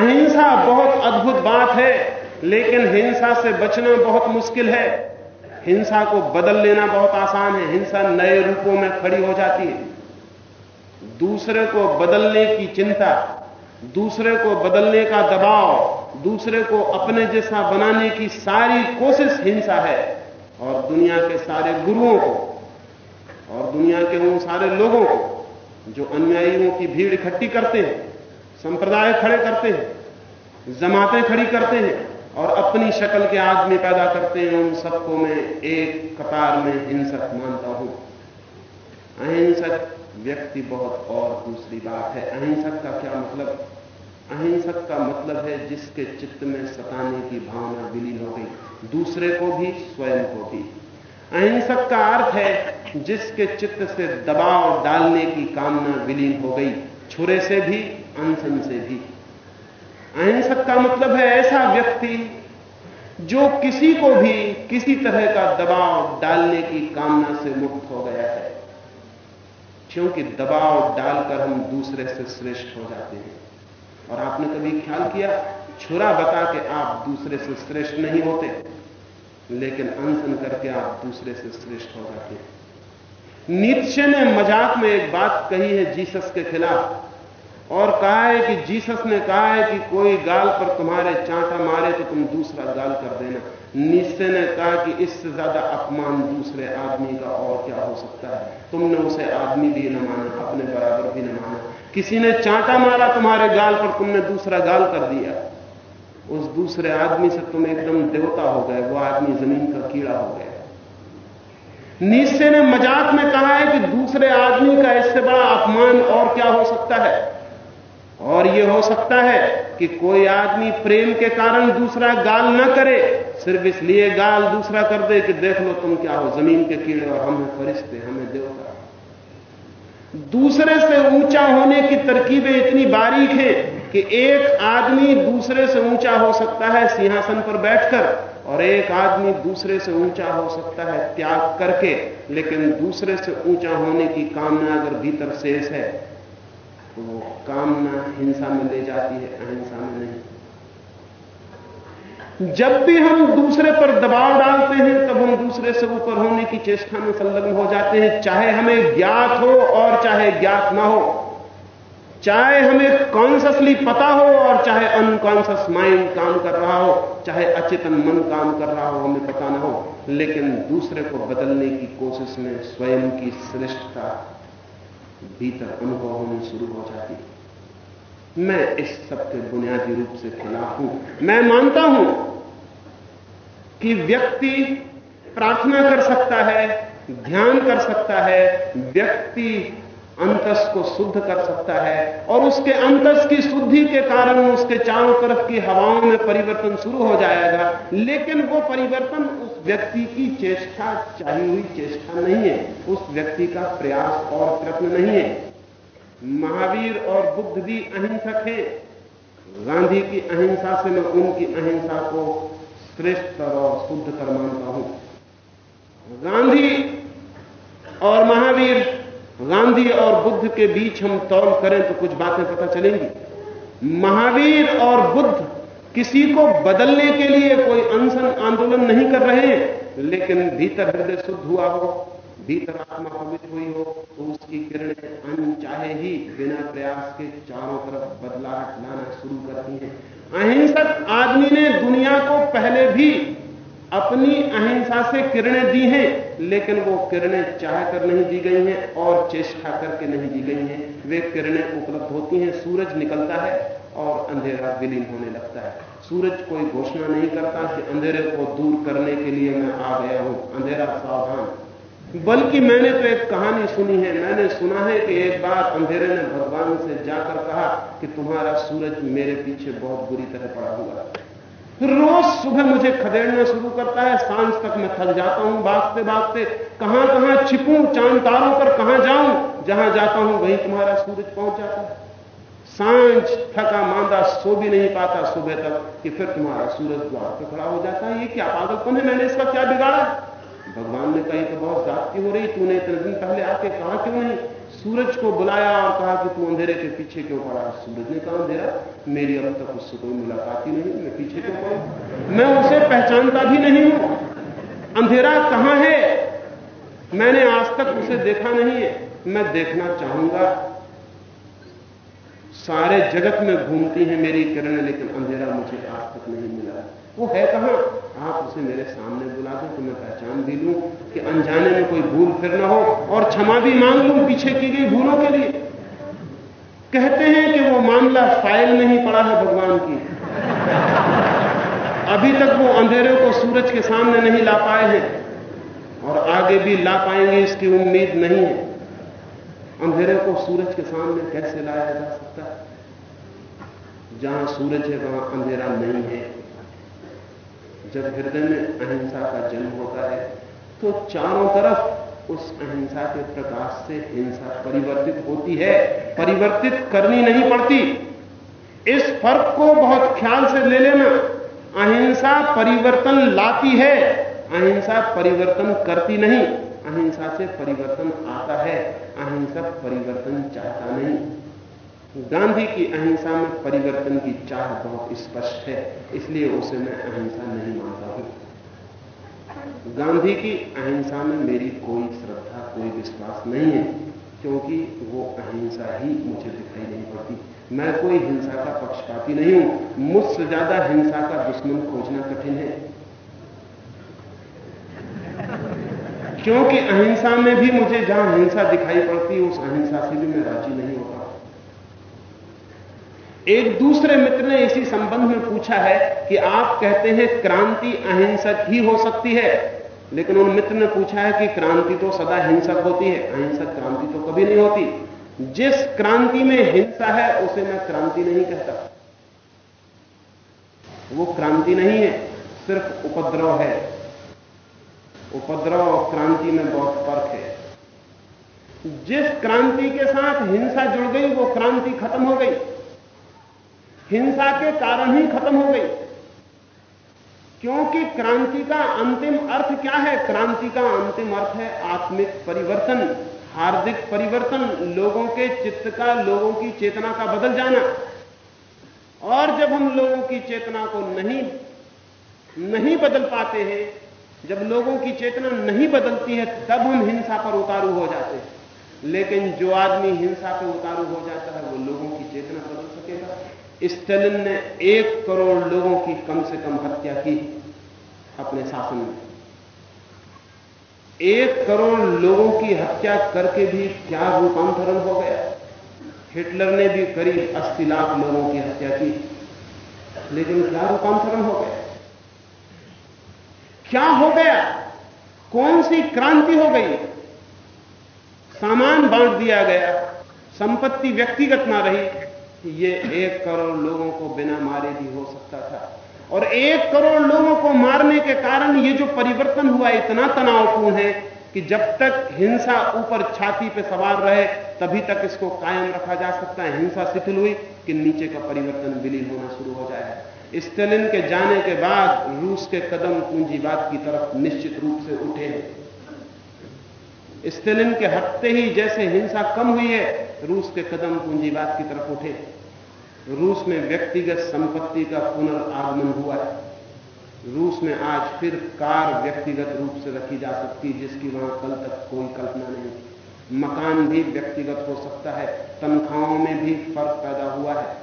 अहिंसा बहुत अद्भुत बात है। लेकिन हिंसा से बचना बहुत मुश्किल है। हिंसा को बदल लेना बहुत आसान है। हिंसा नए रूपों में खड़ी हो जाती है। दूसरे को बदलने की चिंता, दूसरे को बदलने का दबाव, दूसरे को अपने जैसा बनाने की सारी कोशिश हिंसा है। और दुनिया के सारे गुरुओं को, और दुनिया के उन सारे लोगों को, जो अनुयायियों की भीड़ इकट्ठी करते हैं, संप्रदाय खड़े करते हैं, जमातें खड़ी करते हैं और अपनी शक्ल के आदमी पैदा करते हैं उन सबको मैं एक कतार में हिंसक मानता हूँ। अहिंसक व्यक्ति बहुत और दूसरी बात है। अहिंसक का क्या मतलब? अहिंसक का मतलब है जिसके चित्त में सताने की भावना विलीन हो गई, दूसरे को भी, स्वयं को भी। अहिंसक का अर्थ है जिसके चित्त से दबाव डालने की कामना विलीन हो गई, छुरे से भी, अनशन से भी। अहिंसक का मतलब है ऐसा व्यक्ति जो किसी को भी किसी तरह का दबाव डालने की कामना से मुक्त हो गया है। क्योंकि दबाव डालकर हम दूसरे से श्रेष्ठ हो जाते हैं। और आपने कभी ख्याल किया? छुरा बता के आप दूसरे से श्रेष्ठ नहीं होते, लेकिन अनशन करके आप दूसरे से श्रेष्ठ हो जाते हैं। नीचे ने मज़ाक में एक बात कही है जीसस के खिलाफ। और कहा है कि जीसस ने कहा है कि कोई गाल पर तुम्हारे चांटा मारे तो तुम दूसरा गाल कर देना। निश्चय ने कहा कि इससे ज़्यादा अपमान दूसरे आदमी का और क्या हो सकता है? तुमने उसे आदमी भी न माना, अपने बराबर भी न माना। किसी ने चांटा मारा तुम्हारे गाल पर, तुमने दूसरा गाल कर दिया। उस दूसरे आदमी से तुम एकदम देवता हो गए, वो आदमी ज़मीन का कीड़ा हो गया। निश्चय ने मज़ाक में कहा है कि दूसरे आदमी का इससे बड़ा अपमान और क्या हो सकता है? और यह हो सकता है कि कोई आदमी प्रेम के कारण दूसरा गाल ना करे, सिर्फ़ इसलिए गाल दूसरा कर दे कि देख लो तुम क्या हो, ज़मीन के कीड़े और हम हैं फरिश्ते, हमें देवता। दूसरे से ऊँचा होने की तरकीबें इतनी बारीक हैं कि एक आदमी दूसरे से ऊँचा हो सकता है सिंहासन पर बैठकर, और एक आदमी दूसरे से ऊँचा हो सकता है त्याग करके, लेकिन दूसरे से ऊँचा होने की कामना अगर भीतर शेष है वो कामना हिंसा में ले जाती है, अहिंसा में नहीं। जब भी हम दूसरे पर दबाव डालते हैं, तब हम दूसरे से ऊपर होने की चेष्टा में संलग्न हो जाते हैं, चाहे हमें ज्ञात हो और चाहे ज्ञात ना हो। चाहे हमें कॉन्सियसली पता हो और चाहे अनकॉन्सियस माइंड काम कर रहा हो, चाहे अचेतन मन काम कर रहा हो, हमें पता ना हो, लेकिन दूसरे को बदलने की कोशिश में स्वयं की श्रेष्ठता भीतर अनुभव होनी शुरू हो जाती है। मैं इस सबके बुनियादी रूप से खिलाफ हूँ। मैं मानता हूँ कि व्यक्ति प्रार्थना कर सकता है, ध्यान कर सकता है, व्यक्ति अंतस को शुद्ध कर सकता है और उसके अंतस की शुद्धि के कारण उसके चारों तरफ़ की हवाओं में परिवर्तन शुरू हो जाएगा। लेकिन वो परिवर्तन उस व्यक्ति की चेष्टा चाहिए हुई चेष्टा नहीं है। उस व्यक्ति का प्रयास और प्रयत्न नहीं है। महावीर और बुद्ध भी अहिंसक हैं। गांधी की अहिंसा से मैं उनकी अहिंसा को श्रेष्ठ और शुद्ध कर मानता हूँ। गांधी और महावीर गांधी और बुद्ध के बीच हम तौल करें तो कुछ बातें पता चलेंगी। महावीर और बुद्ध किसी को बदलने के लिए कोई अनशन आंदोलन नहीं कर रहे हैं, लेकिन भीतर हृदय शुद्ध हुआ हो, भीतर आत्मा पवित्र हुई हो तो उसकी किरणें अनचाहे ही बिना प्रयास के चारों तरफ़ बदलाव लाना शुरू करती हैं। अहिंसक आदमी ने दुनिया को पहले भी अपनी अहिंसा से किरणें दी हैं, लेकिन वो किरणें चाहकर नहीं दी गई हैं और चेष्टा करके नहीं दी गई हैं। वे किरणें उपलब्ध होती हैं, सूरज निकलता है और अंधेरा विलीन होने लगता है। सूरज कोई घोषणा नहीं करता कि अंधेरे को दूर करने के लिए मैं आ गया हूँ। अंधेरा सावधान। बल्कि मैंने तो एक कहानी सुनी है। मैंने सुना है कि एक बार अंधेरे ने भगवान से जाकर कहा कि तुम्हारा सूरज मेरे पीछे बहुत बुरी तरह पड़ा हुआ है। रोज सुबह मुझे खदेड़ना शुरू करता है, साँझ तक मैं थक जाता हूँ भागते भागते। कहाँ कहाँ छिपूं चाँद तारों पर, कहाँ जाऊँ, जहाँ जाता हूँ वहीं तुम्हारा सूरज पहुँच जाता है। साँझ थका मांदा सो भी नहीं पाता सुबह तक कि फिर तुम्हारा सूरज द्वार पर खड़ा हो जाता है। ये क्या पागलपन है? मैंने इसका क्या बिगाड़ा? भगवान ने कही तो बहुत जाती हो रही, तूने इतने दिन पहले आके कहा क्यों नहीं? सूरज को बुलाया और कहा कि तू अंधेरे के पीछे क्यों पड़ा? सूरज ने कहा, अंधेरा, मेरी अब तक उससे कोई मुलाकात ही नहीं, मैं पीछे क्यों पड़ा? मैं उसे पहचानता भी नहीं हूँ। अंधेरा कहाँ है? मैंने आज तक उसे देखा नहीं है, मैं देखना चाहूँगा। सारे जगत में घूमती हैं मेरी किरण, लेकिन अंधेरा मुझे आज तक नहीं मिला। वो है कहाँ? आप उसे मेरे सामने बुला दें तो मैं पहचान भी लूँ कि अनजाने में कोई भूल फिर ना हो, और क्षमा भी मांग लूँ पीछे की गई भूलों के लिए। कहते हैं कि वो मामला फ़ाइल नहीं पड़ा है भगवान की। अभी तक वो अंधेरे को सूरज के सामने नहीं ला पाए हैं, और आगे भी ला पाएँगे इसकी उम्मीद नहीं है। अंधेरे को सूरज के सामने कैसे लाया जा सकता है? जहाँ सूरज है, वहाँ अंधेरा नहीं है। जब हृदय में अहिंसा का जन्म होता है तो चारों तरफ़ उस अहिंसा के प्रकाश से हिंसा परिवर्तित होती है। परिवर्तित करनी नहीं पड़ती। इस फ़र्क को बहुत ख्याल से ले लेना अहिंसा परिवर्तन लाती है। अहिंसा परिवर्तन करती नहीं। अहिंसा से परिवर्तन आता है। अहिंसा परिवर्तन चाहता नहीं। गांधी की अहिंसा में परिवर्तन की चाह बहुत स्पष्ट है, इसलिए उसे मैं अहिंसा नहीं मानता हूँ। गांधी की अहिंसा में मेरी कोई श्रद्धा, कोई विश्वास नहीं है, क्योंकि वो अहिंसा ही मुझे दिखाई नहीं पड़ती। मैं कोई हिंसा का पक्षपाती नहीं हूँ, मुझसे ज़्यादा हिंसा का दुश्मन खोजना कठिन है। क्योंकि अहिंसा में भी मुझे जहाँ हिंसा दिखाई पड़ती, उस अहिंसा से भी मैं राज़ी नहीं होता। एक दूसरे मित्र ने इसी संबंध में पूछा है कि आप कहते हैं क्रांति अहिंसक ही हो सकती है। लेकिन उन मित्र ने पूछा है कि क्रांति तो सदा हिंसक होती है, अहिंसक क्रांति तो कभी नहीं होती। जिस क्रांति में हिंसा है, उसे मैं क्रांति नहीं कहता। वो क्रांति नहीं है, सिर्फ़ उपद्रव है। उपद्रव और क्रांति में बहुत फ़र्क है। जिस क्रांति के साथ हिंसा जुड़ गई, वो क्रांति खत्म हो गई। हिंसा के कारण ही खत्म हो गई। क्योंकि क्रांति का अंतिम अर्थ क्या है? क्रांति का अंतिम अर्थ है आत्मिक परिवर्तन, हार्दिक परिवर्तन, लोगों के चित्त का, लोगों की चेतना का बदल जाना। और जब हम लोगों की चेतना को नहीं नहीं बदल पाते हैं, जब लोगों की चेतना नहीं बदलती है, तब हम हिंसा पर उतारू हो जाते हैं। लेकिन जो आदमी हिंसा पर उतारू हो जाता है, वो लोगों की चेतना बदल सकेगा। स्टेलिन ने एक करोड़ लोगों की कम से कम हत्या की अपने शासन में। एक करोड़ लोगों की हत्या करके भी क्या रूपांतरण हो गया? हिटलर ने भी करीब 80 लाख लोगों की हत्या की। लेकिन क्या रूपांतरण हो गया? क्या हो गया? कौन सी क्रांति हो गई? सामान बांट दिया गया। संपत्ति व्यक्तिगत ना रही। ये एक करोड़ लोगों को बिना मारे भी हो सकता था। और एक करोड़ लोगों को मारने के कारण ये जो परिवर्तन हुआ इतना तनावपूर्ण है कि जब तक हिंसा ऊपर छाती पे सवार रहे, तभी तक इसको कायम रखा जा सकता है। हिंसा शिथिल हुई कि नीचे का परिवर्तन विलीन होना शुरू हो जाए। स्टेलिन के जाने के बाद रूस के कदम पूंजीवाद की तरफ़ निश्चित रूप से उठे। हैं स्टेलिन के हटते ही जैसे हिंसा कम हुई है, रूस के कदम पूंजीवाद की तरफ़ उठे। रूस में व्यक्तिगत संपत्ति का पुनर्गमन हुआ है। रूस में आज फिर कार व्यक्तिगत रूप से रखी जा सकती जिसकी वहाँ कल तक कोई कल्पना नहीं मकान भी व्यक्तिगत हो सकता है, तनख्वाहों में भी फ़र्क पैदा हुआ है।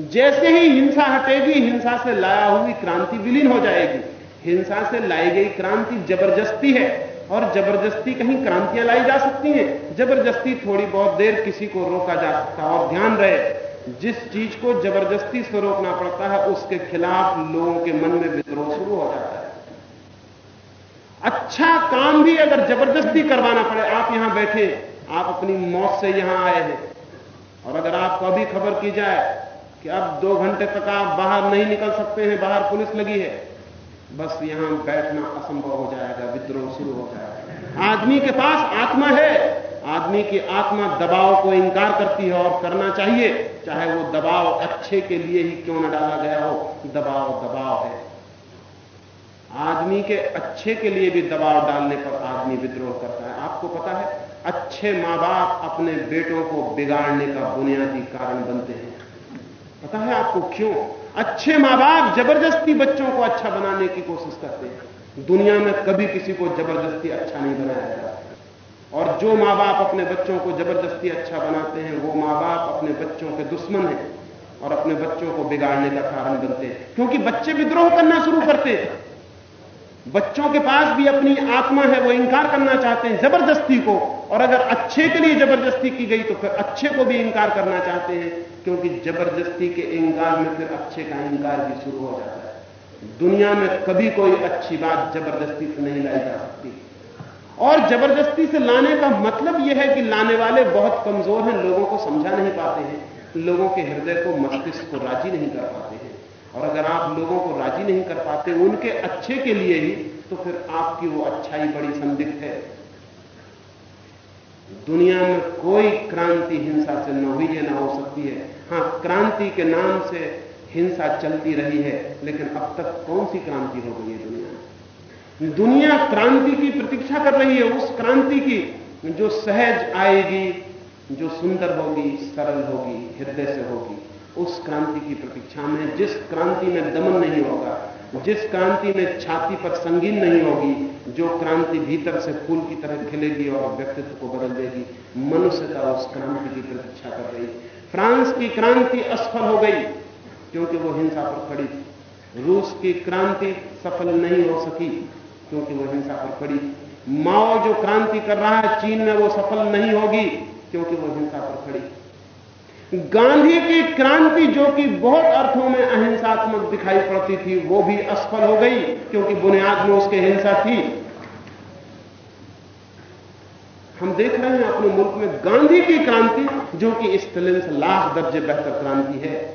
जैसे ही हिंसा हटेगी, हिंसा से लाया हुई क्रांति विलीन हो जाएगी। हिंसा से लाई गई क्रांति ज़बरदस्ती है। और ज़बरदस्ती कहीं क्रांतियाँ लाई जा सकती हैं। ज़बरदस्ती थोड़ी बहुत देर किसी को रोका जा सकता है और ध्यान रहे, जिस चीज़ को ज़बरदस्ती से रोकना पड़ता है, उसके खिलाफ लोगों के मन में विद्रोह शुरू हो जाता है। अच्छा काम भी अगर ज़बरदस्ती करवाना पड़े, आप यहाँ बैठे, आप अपनी मौत से यहाँ आए हैं। और अगर आपको अभी खबर की जाए कि अब दो घंटे तक आप बाहर नहीं निकल सकते हैं, बाहर पुलिस लगी है बस यहाँ बैठना असंभव हो जाएगा, विद्रोह शुरू हो जाएगा। आदमी के पास आत्मा है, आदमी की आत्मा दबाव को इंकार करती है और करना चाहिए, चाहे वो दबाव अच्छे के लिए ही क्यों न डाला गया हो, दबाव दबाव है। आदमी के अच्छे के लिए भी दबाव डालने पर आदमी विद्रोह करता है। आपको पता है, अच्छे माँ बाप अपने बेटों को बिगाड़ने का बुनियादी कारण बनते हैं। पता है आपको क्यों? अच्छे माँ बाप ज़बरदस्ती बच्चों को अच्छा बनाने की कोशिश करते हैं। दुनिया में कभी किसी को ज़बरदस्ती अच्छा नहीं बनाया जाता। और जो माँ बाप अपने बच्चों को ज़बरदस्ती अच्छा बनाते हैं, वो माँ बाप अपने बच्चों के दुश्मन हैं और अपने बच्चों को बिगाड़ने का कारण बनते हैं। क्योंकि बच्चे विद्रोह करना शुरू करते हैं। बच्चों के पास भी अपनी आत्मा है, वो इंकार करना चाहते हैं ज़बरदस्ती को। और अगर अच्छे के लिए ज़बरदस्ती की गई तो फिर अच्छे को भी इंकार करना चाहते हैं, क्योंकि ज़बरदस्ती के इंकार में फिर अच्छे का इंकार भी शुरू हो जाता है। दुनिया में कभी कोई अच्छी बात ज़बरदस्ती से नहीं लाई जा सकती। और ज़बरदस्ती से लाने का मतलब यह है कि लाने वाले बहुत कमज़ोर हैं, लोगों को समझा नहीं पाते हैं, लोगों के हृदय को मस्तिष्क को राज़ी नहीं कर पाते हैं। और अगर आप लोगों को राज़ी नहीं कर पाते उनके अच्छे के लिए ही तो फिर आपकी वो अच्छाई बड़ी संदिग्ध है। दुनिया में कोई क्रांति हिंसा से न हुई है ना हो सकती है। हाँ, क्रांति के नाम से हिंसा चलती रही है, लेकिन अब तक कौन सी क्रांति हो गई है दुनिया में? दुनिया क्रांति की प्रतीक्षा कर रही है, उस क्रांति की जो सहज आएगी, जो सुंदर होगी, सरल होगी, हृदय से होगी। उस क्रांति की प्रतीक्षा में जिस क्रांति में दमन नहीं होगा, जिस क्रांति में छाती पर संगीन नहीं होगी, जो क्रांति भीतर से फूल की तरह खिलेगी और व्यक्तित्व को बदल देगी, मनुष्यता उस क्रांति की प्रतीक्षा कर रही। फ्रांस की क्रांति असफल हो गई, क्योंकि वो हिंसा पर खड़ी थी। रूस की क्रांति सफल नहीं हो सकी, क्योंकि वो हिंसा पर खड़ी माओ जो क्रांति कर रहा है, चीन में वो सफल नहीं होगी, क्योंकि वो हिंसा पर खड़ी गांधी की क्रांति जो कि बहुत अर्थों में अहिंसात्मक दिखाई पड़ती थी, वो भी असफल हो गई, क्योंकि बुनियाद में उसके हिंसा थी। हम देख रहे हैं अपने मुल्क में गांधी की क्रांति, जो कि स्टलिन से लाख दर्जे बेहतर क्रांति है।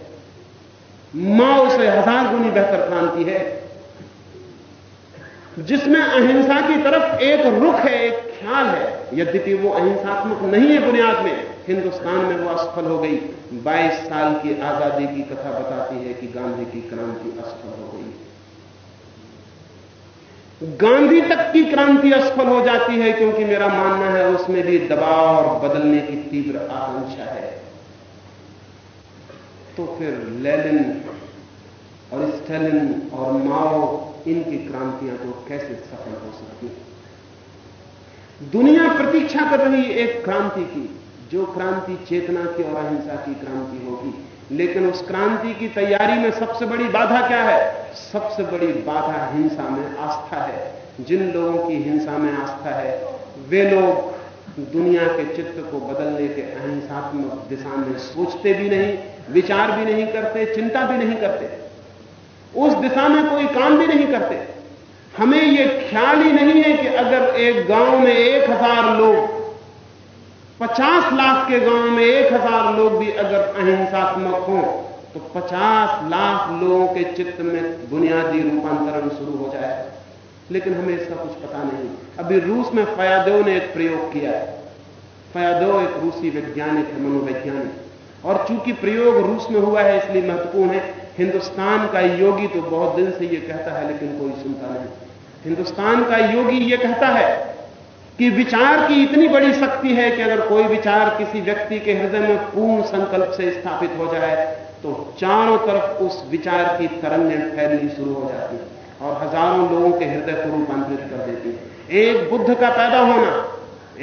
माओ से हज़ार गुनी बेहतर क्रांति है। जिसमें अहिंसा की तरफ़ एक रुख है, एक ख्याल है, यद्यपि वो अहिंसात्मक नहीं है बुनियाद में। हिंदुस्तान में वो असफल हो गई। 22 साल की आज़ादी की कथा बताती है कि गांधी की क्रांति असफल हो गई। गांधी तक की क्रांति असफल हो जाती है क्योंकि मेरा मानना है उसमें भी दबाव और बदलने की तीव्र आकांक्षा है। तो फिर लेलिन और स्टेलिन और माओ, इनकी क्रांतियाँ तो कैसे सफल हो सकती दुनिया प्रतीक्षा कर रही एक क्रांति की। जो क्रांति चेतना की और अहिंसा की क्रांति होगी। लेकिन उस क्रांति की तैयारी में सबसे बड़ी बाधा क्या है? सबसे बड़ी बाधा हिंसा में आस्था है। जिन लोगों की हिंसा में आस्था है, वे लोग दुनिया के चित्त को बदलने के अहिंसात्मक दिशा में सोचते भी नहीं, विचार भी नहीं करते, चिंता भी नहीं करते। उस दिशा में कोई काम भी नहीं करते। हमें यह ख्याल ही नहीं है कि अगर एक गाँव में एक हज़ार लोग पचास लाख के गाँव में एक हज़ार लोग भी अगर अहिंसात्मक हों तो पचास लाख लोगों के चित्त में बुनियादी रूपांतरण शुरू हो जाए। लेकिन हमें इसका कुछ पता नहीं। अभी रूस में फयादेव ने एक प्रयोग किया है। फयादेव एक रूसी वैज्ञानिक है, मनोवैज्ञानिक। और चूँकि प्रयोग रूस में हुआ है, इसलिए महत्वपूर्ण है। हिंदुस्तान का योगी तो बहुत दिन से यह कहता है, लेकिन कोई सुनता नहीं। हिंदुस्तान का योगी यह कहता है कि विचार की इतनी बड़ी शक्ति है कि अगर कोई विचार किसी व्यक्ति के हृदय में पूर्ण संकल्प से स्थापित हो जाए तो चारों तरफ़ उस विचार की तरंगें फैलनी शुरू हो जाती है और हज़ारों लोगों के हृदय को रूपांतरित कर देती है। एक बुद्ध का पैदा होना,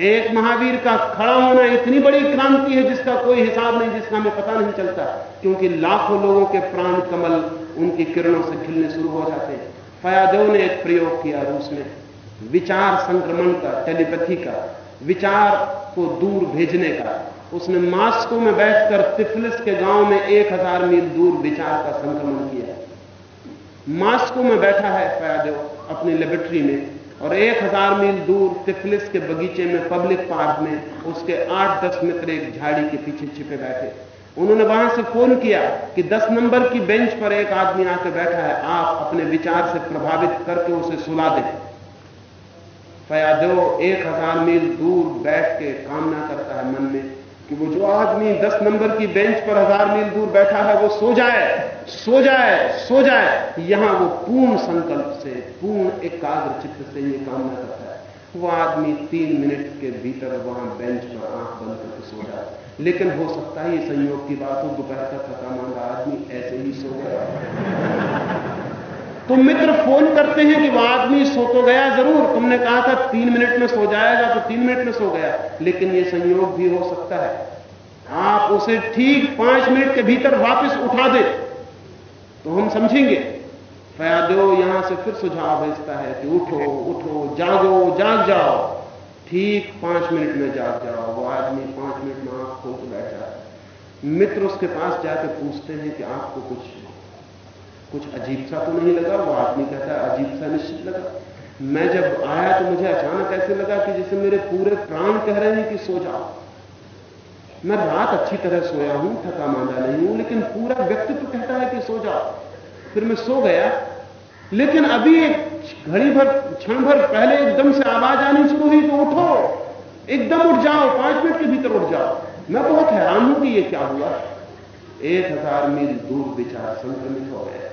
एक महावीर का खड़ा होना इतनी बड़ी क्रांति है जिसका कोई हिसाब नहीं, जिसका हमें पता नहीं चलता, क्योंकि लाखों लोगों के प्राण कमल उनकी किरणों से खिलने शुरू हो जाते हैं। फयादेव ने एक प्रयोग किया रूस में। विचार संक्रमण का, टेलीपैथी का, विचार को दूर भेजने का। उसने मास्को में बैठकर तिफलिस के गाँव में एक हज़ार मील दूर विचार का संक्रमण किया मास्को में बैठा है फयादेव अपनी लेबोरेटरी में और एक हज़ार मील दूर तिफलिस के बगीचे में पब्लिक पार्क में उसके आठ दस मित्र एक झाड़ी के पीछे छिपे बैठे। उन्होंने वहाँ से फ़ोन किया कि दस नंबर की बेंच पर एक आदमी आकर बैठा है, आप अपने विचार से प्रभावित करके उसे सुला दें। फयादो, एक हज़ार मील दूर बैठ के कामना करता है मन में कि वो जो आदमी दस नंबर की बेंच पर हज़ार मील दूर बैठा है, वो सो जाए सो जाए सो जाए। यहाँ वो पूर्ण संकल्प से, पूर्ण एकाग्र चित्त से ये कामना करता है। वो आदमी तीन मिनट के भीतर वहाँ बेंच पर आँख बंद करके सो जाए। लेकिन हो सकता है ये संयोग की बात हो, दोपहर का थका मांगा आदमी ऐसे ही सो गया। तो मित्र फ़ोन करते हैं कि वह आदमी सो तो गया ज़रूर। तुमने कहा था तीन मिनट में सो जाएगा तो तीन मिनट में सो गया। लेकिन यह संयोग भी हो सकता है। आप उसे ठीक पाँच मिनट के भीतर वापस उठा दे। तो हम समझेंगे। फयादो यहाँ से फिर सुझाव भेजता है कि उठो उठो, जागो, जाग जाओ। ठीक पाँच मिनट में जाग जाओ। वो आदमी पाँच मिनट में आँख खोल बैठ मित्र उसके पास जाकर पूछते हैं कि आपको कुछ कुछ अजीब सा तो नहीं लगा, वो आदमी कहता है, अजीब सा निश्चित लगा। मैं जब आया तो मुझे अचानक ऐसे लगा कि जैसे मेरे पूरे प्राण कह रहे हैं कि सो जाओ। मैं रात अच्छी तरह सोया हूँ, थका मांदा नहीं हूँ, लेकिन पूरा व्यक्तित्व कहता है कि सो जाओ। फिर मैं सो गया। लेकिन अभी एक घड़ी भर, क्षण भर पहले एकदम से आवाज़ आनी शुरू हुई तो उठो। एकदम उठ जाओ, पाँच मिनट के भीतर उठ जाओ। मैं बहुत हैरान हूँ कि ये क्या हुआ। एक हज़ार मील दूर विचार संक्रमित हो गया।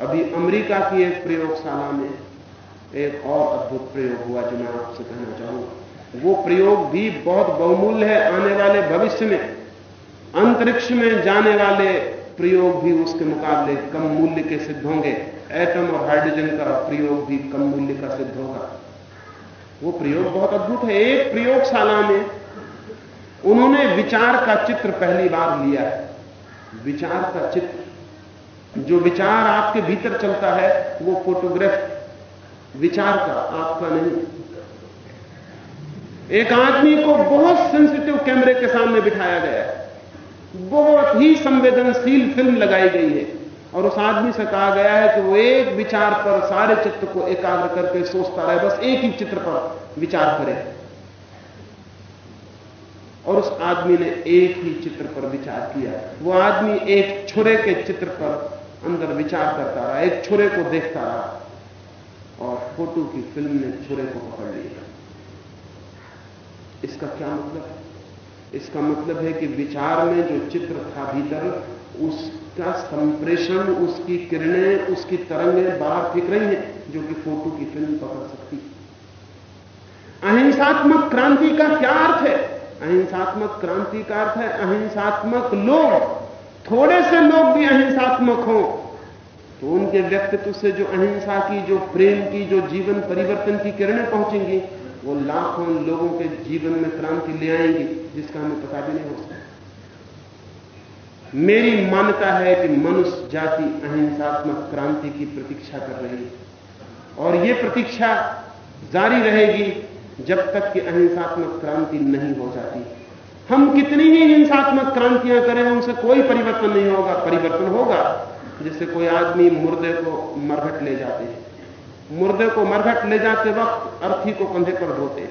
अभी अमेरिका की एक प्रयोगशाला में एक और अद्भुत प्रयोग हुआ जो मैं आपसे कहना चाहूँगा वो प्रयोग भी बहुत बहुमूल्य है आने वाले भविष्य में। अंतरिक्ष में जाने वाले प्रयोग भी उसके मुकाबले कम मूल्य के सिद्ध होंगे। एटम और हाइड्रोजन का प्रयोग भी कम मूल्य का सिद्ध होगा। वो प्रयोग बहुत अद्भुत है। एक प्रयोगशाला में उन्होंने विचार का चित्र पहली बार लिया है। विचार का चित्र जो विचार आपके भीतर चलता है, वो फोटोग्राफ विचार का, आपका नहीं। एक आदमी को बहुत सेंसिटिव कैमरे के सामने बिठाया गया है। बहुत ही संवेदनशील फ़िल्म लगाई गई है। और उस आदमी से कहा गया है कि वो एक विचार पर, सारे चित्र को एकाग्र करके सोचता रहे, बस एक ही चित्र पर विचार करे। और उस आदमी ने एक ही चित्र पर विचार किया। वो आदमी एक छुरे के चित्र पर अंदर विचार करता रहा, एक छुरे को देखता रहा और फ़ोटो की फ़िल्म ने छुरे को पकड़ लिया। इसका क्या मतलब है? इसका मतलब है कि विचार में जो चित्र था भीतर, उसका संप्रेषण, उसकी किरणें, उसकी तरंगें बाहर फिक रही हैं, जो कि फ़ोटो की फ़िल्म पकड़ सकती अहिंसात्मक क्रांति का क्या अर्थ है? अहिंसात्मक क्रांति का अर्थ है अहिंसात्मक लोग। थोड़े से लोग भी अहिंसात्मक हों। तो उनके व्यक्तित्व से जो अहिंसा की, जो प्रेम की, जो जीवन परिवर्तन की किरणें पहुंचेंगी, वो लाखों लोगों के जीवन में क्रांति ले आएँगी, जिसका हमें पता भी नहीं हो सकता। मेरी मान्यता है कि मनुष्य जाति अहिंसात्मक क्रांति की प्रतीक्षा कर रही है। और ये प्रतीक्षा जारी रहेगी जब तक कि अहिंसात्मक क्रांति नहीं हो जाती। हम कितनी ही हिंसात्मक क्रांतियाँ करें, उनसे कोई परिवर्तन नहीं होगा, परिवर्तन होगा। जैसे कोई आदमी मुर्दे को मरघट ले जाते हैं। मुर्दे को मरघट ले जाते वक्त अर्थी को कंधे पर ढोते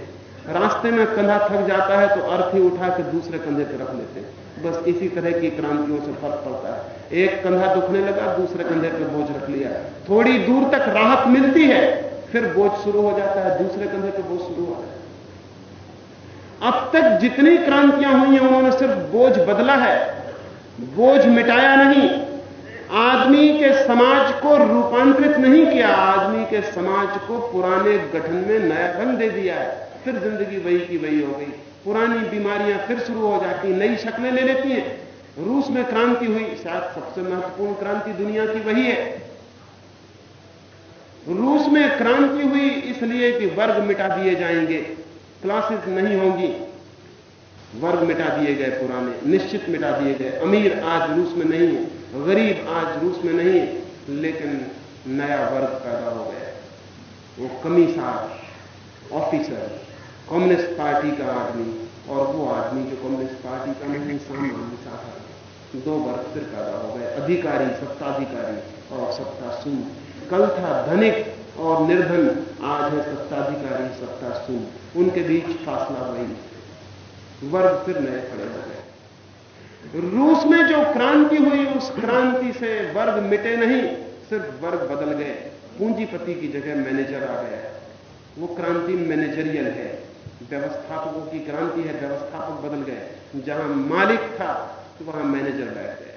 रास्ते में कंधा थक जाता है तो अर्थी उठा के दूसरे कंधे पर रख लेते हैं। बस इसी तरह की क्रांतियों से फ़र्क पड़ता है। एक कंधा दुखने लगा, दूसरे कंधे पर बोझ रख लिया। थोड़ी दूर तक राहत मिलती है, फिर बोझ शुरू हो जाता है, दूसरे कंधे पर बोझ शुरू हो जाता है। अब तक जितनी क्रांतियाँ हुई हैं, उन्होंने सिर्फ़ बोझ बदला है। बोझ मिटाया नहीं आदमी के समाज को रूपांतरित नहीं किया, आदमी के समाज को पुराने गठन में नया रंग दे दिया है। फिर ज़िंदगी वही की वही हो गई। पुरानी बीमारियाँ फिर शुरू हो जाती नई शक्लें ले लेती हैं। रूस में क्रांति हुई, शायद सबसे महत्वपूर्ण क्रांति दुनिया की वही है। रूस में क्रांति हुई, इसलिए कि वर्ग मिटा दिए जाएँगे। क्लासेस नहीं होंगी। वर्ग मिटा दिए गए पुराने, निश्चित मिटा दिए गए। अमीर आज रूस में नहीं है, गरीब आज रूस में नहीं है, लेकिन नया वर्ग पैदा हो गया वो कमीसार, ऑफिसर, कम्युनिस्ट पार्टी का आदमी, और वो आदमी जो कम्युनिस्ट पार्टी का नहीं, सामान्य साधारण दो वर्ग फिर पैदा हो गए, अधिकारी, सत्ताधिकारी और सत्ता शून्य कल था धनिक और निर्धन, आज है सत्ताधिकारी सत्ता शून्य उनके बीच फासला वही। वर्ग फिर नए खड़े हो गए। रूस में जो क्रांति हुई, उस क्रांति से वर्ग मिटे नहीं, सिर्फ़ वर्ग बदल गए। पूंजीपति की जगह मैनेजर आ गया। वो क्रांति मैनेजरियल है। व्यवस्थापकों की क्रांति है, व्यवस्थापक बदल गए। जहाँ मालिक था तो वहाँ मैनेजर बैठ गया।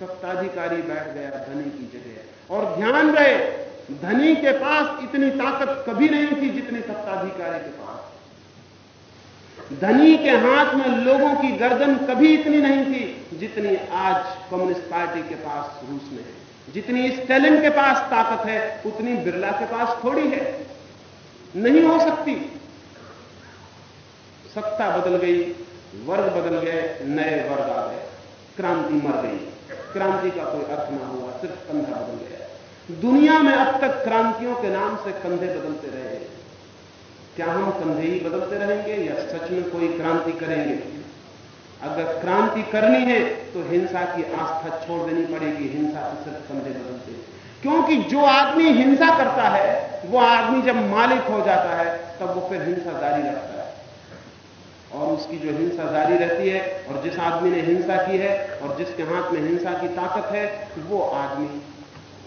सत्ताधिकारी बैठ गया, धनी की जगह। और ध्यान रहे, धनी के पास इतनी ताकत कभी नहीं थी जितनी सत्ताधिकारी के पास। धनी के हाथ में लोगों की गर्दन कभी इतनी नहीं थी जितनी आज कम्युनिस्ट पार्टी के पास रूस में है। जितनी स्टेलिन के पास ताकत है, उतनी बिरला के पास थोड़ी है। नहीं हो सकती। सत्ता बदल गई, वर्ग बदल गए, नए वर्ग आ गए। क्रांति मर गई। क्रांति का कोई अर्थ ना हुआ, सिर्फ़ कंधा बदल गया। दुनिया में अब तक क्रांतियों के नाम से कंधे बदलते रहे क्या हम कंधे ही बदलते रहेंगे या सच में कोई क्रांति करेंगे? अगर क्रांति करनी है तो हिंसा की आस्था छोड़ देनी पड़ेगी। हिंसा से सिर्फ़ कंधे बदलते क्योंकि जो आदमी हिंसा करता है, वो आदमी जब मालिक हो जाता है, तब वो फिर हिंसा जारी रखता है। और उसकी जो हिंसा जारी रहती है, और जिस आदमी ने हिंसा की है, और जिसके हाथ में हिंसा की ताकत है, वो आदमी।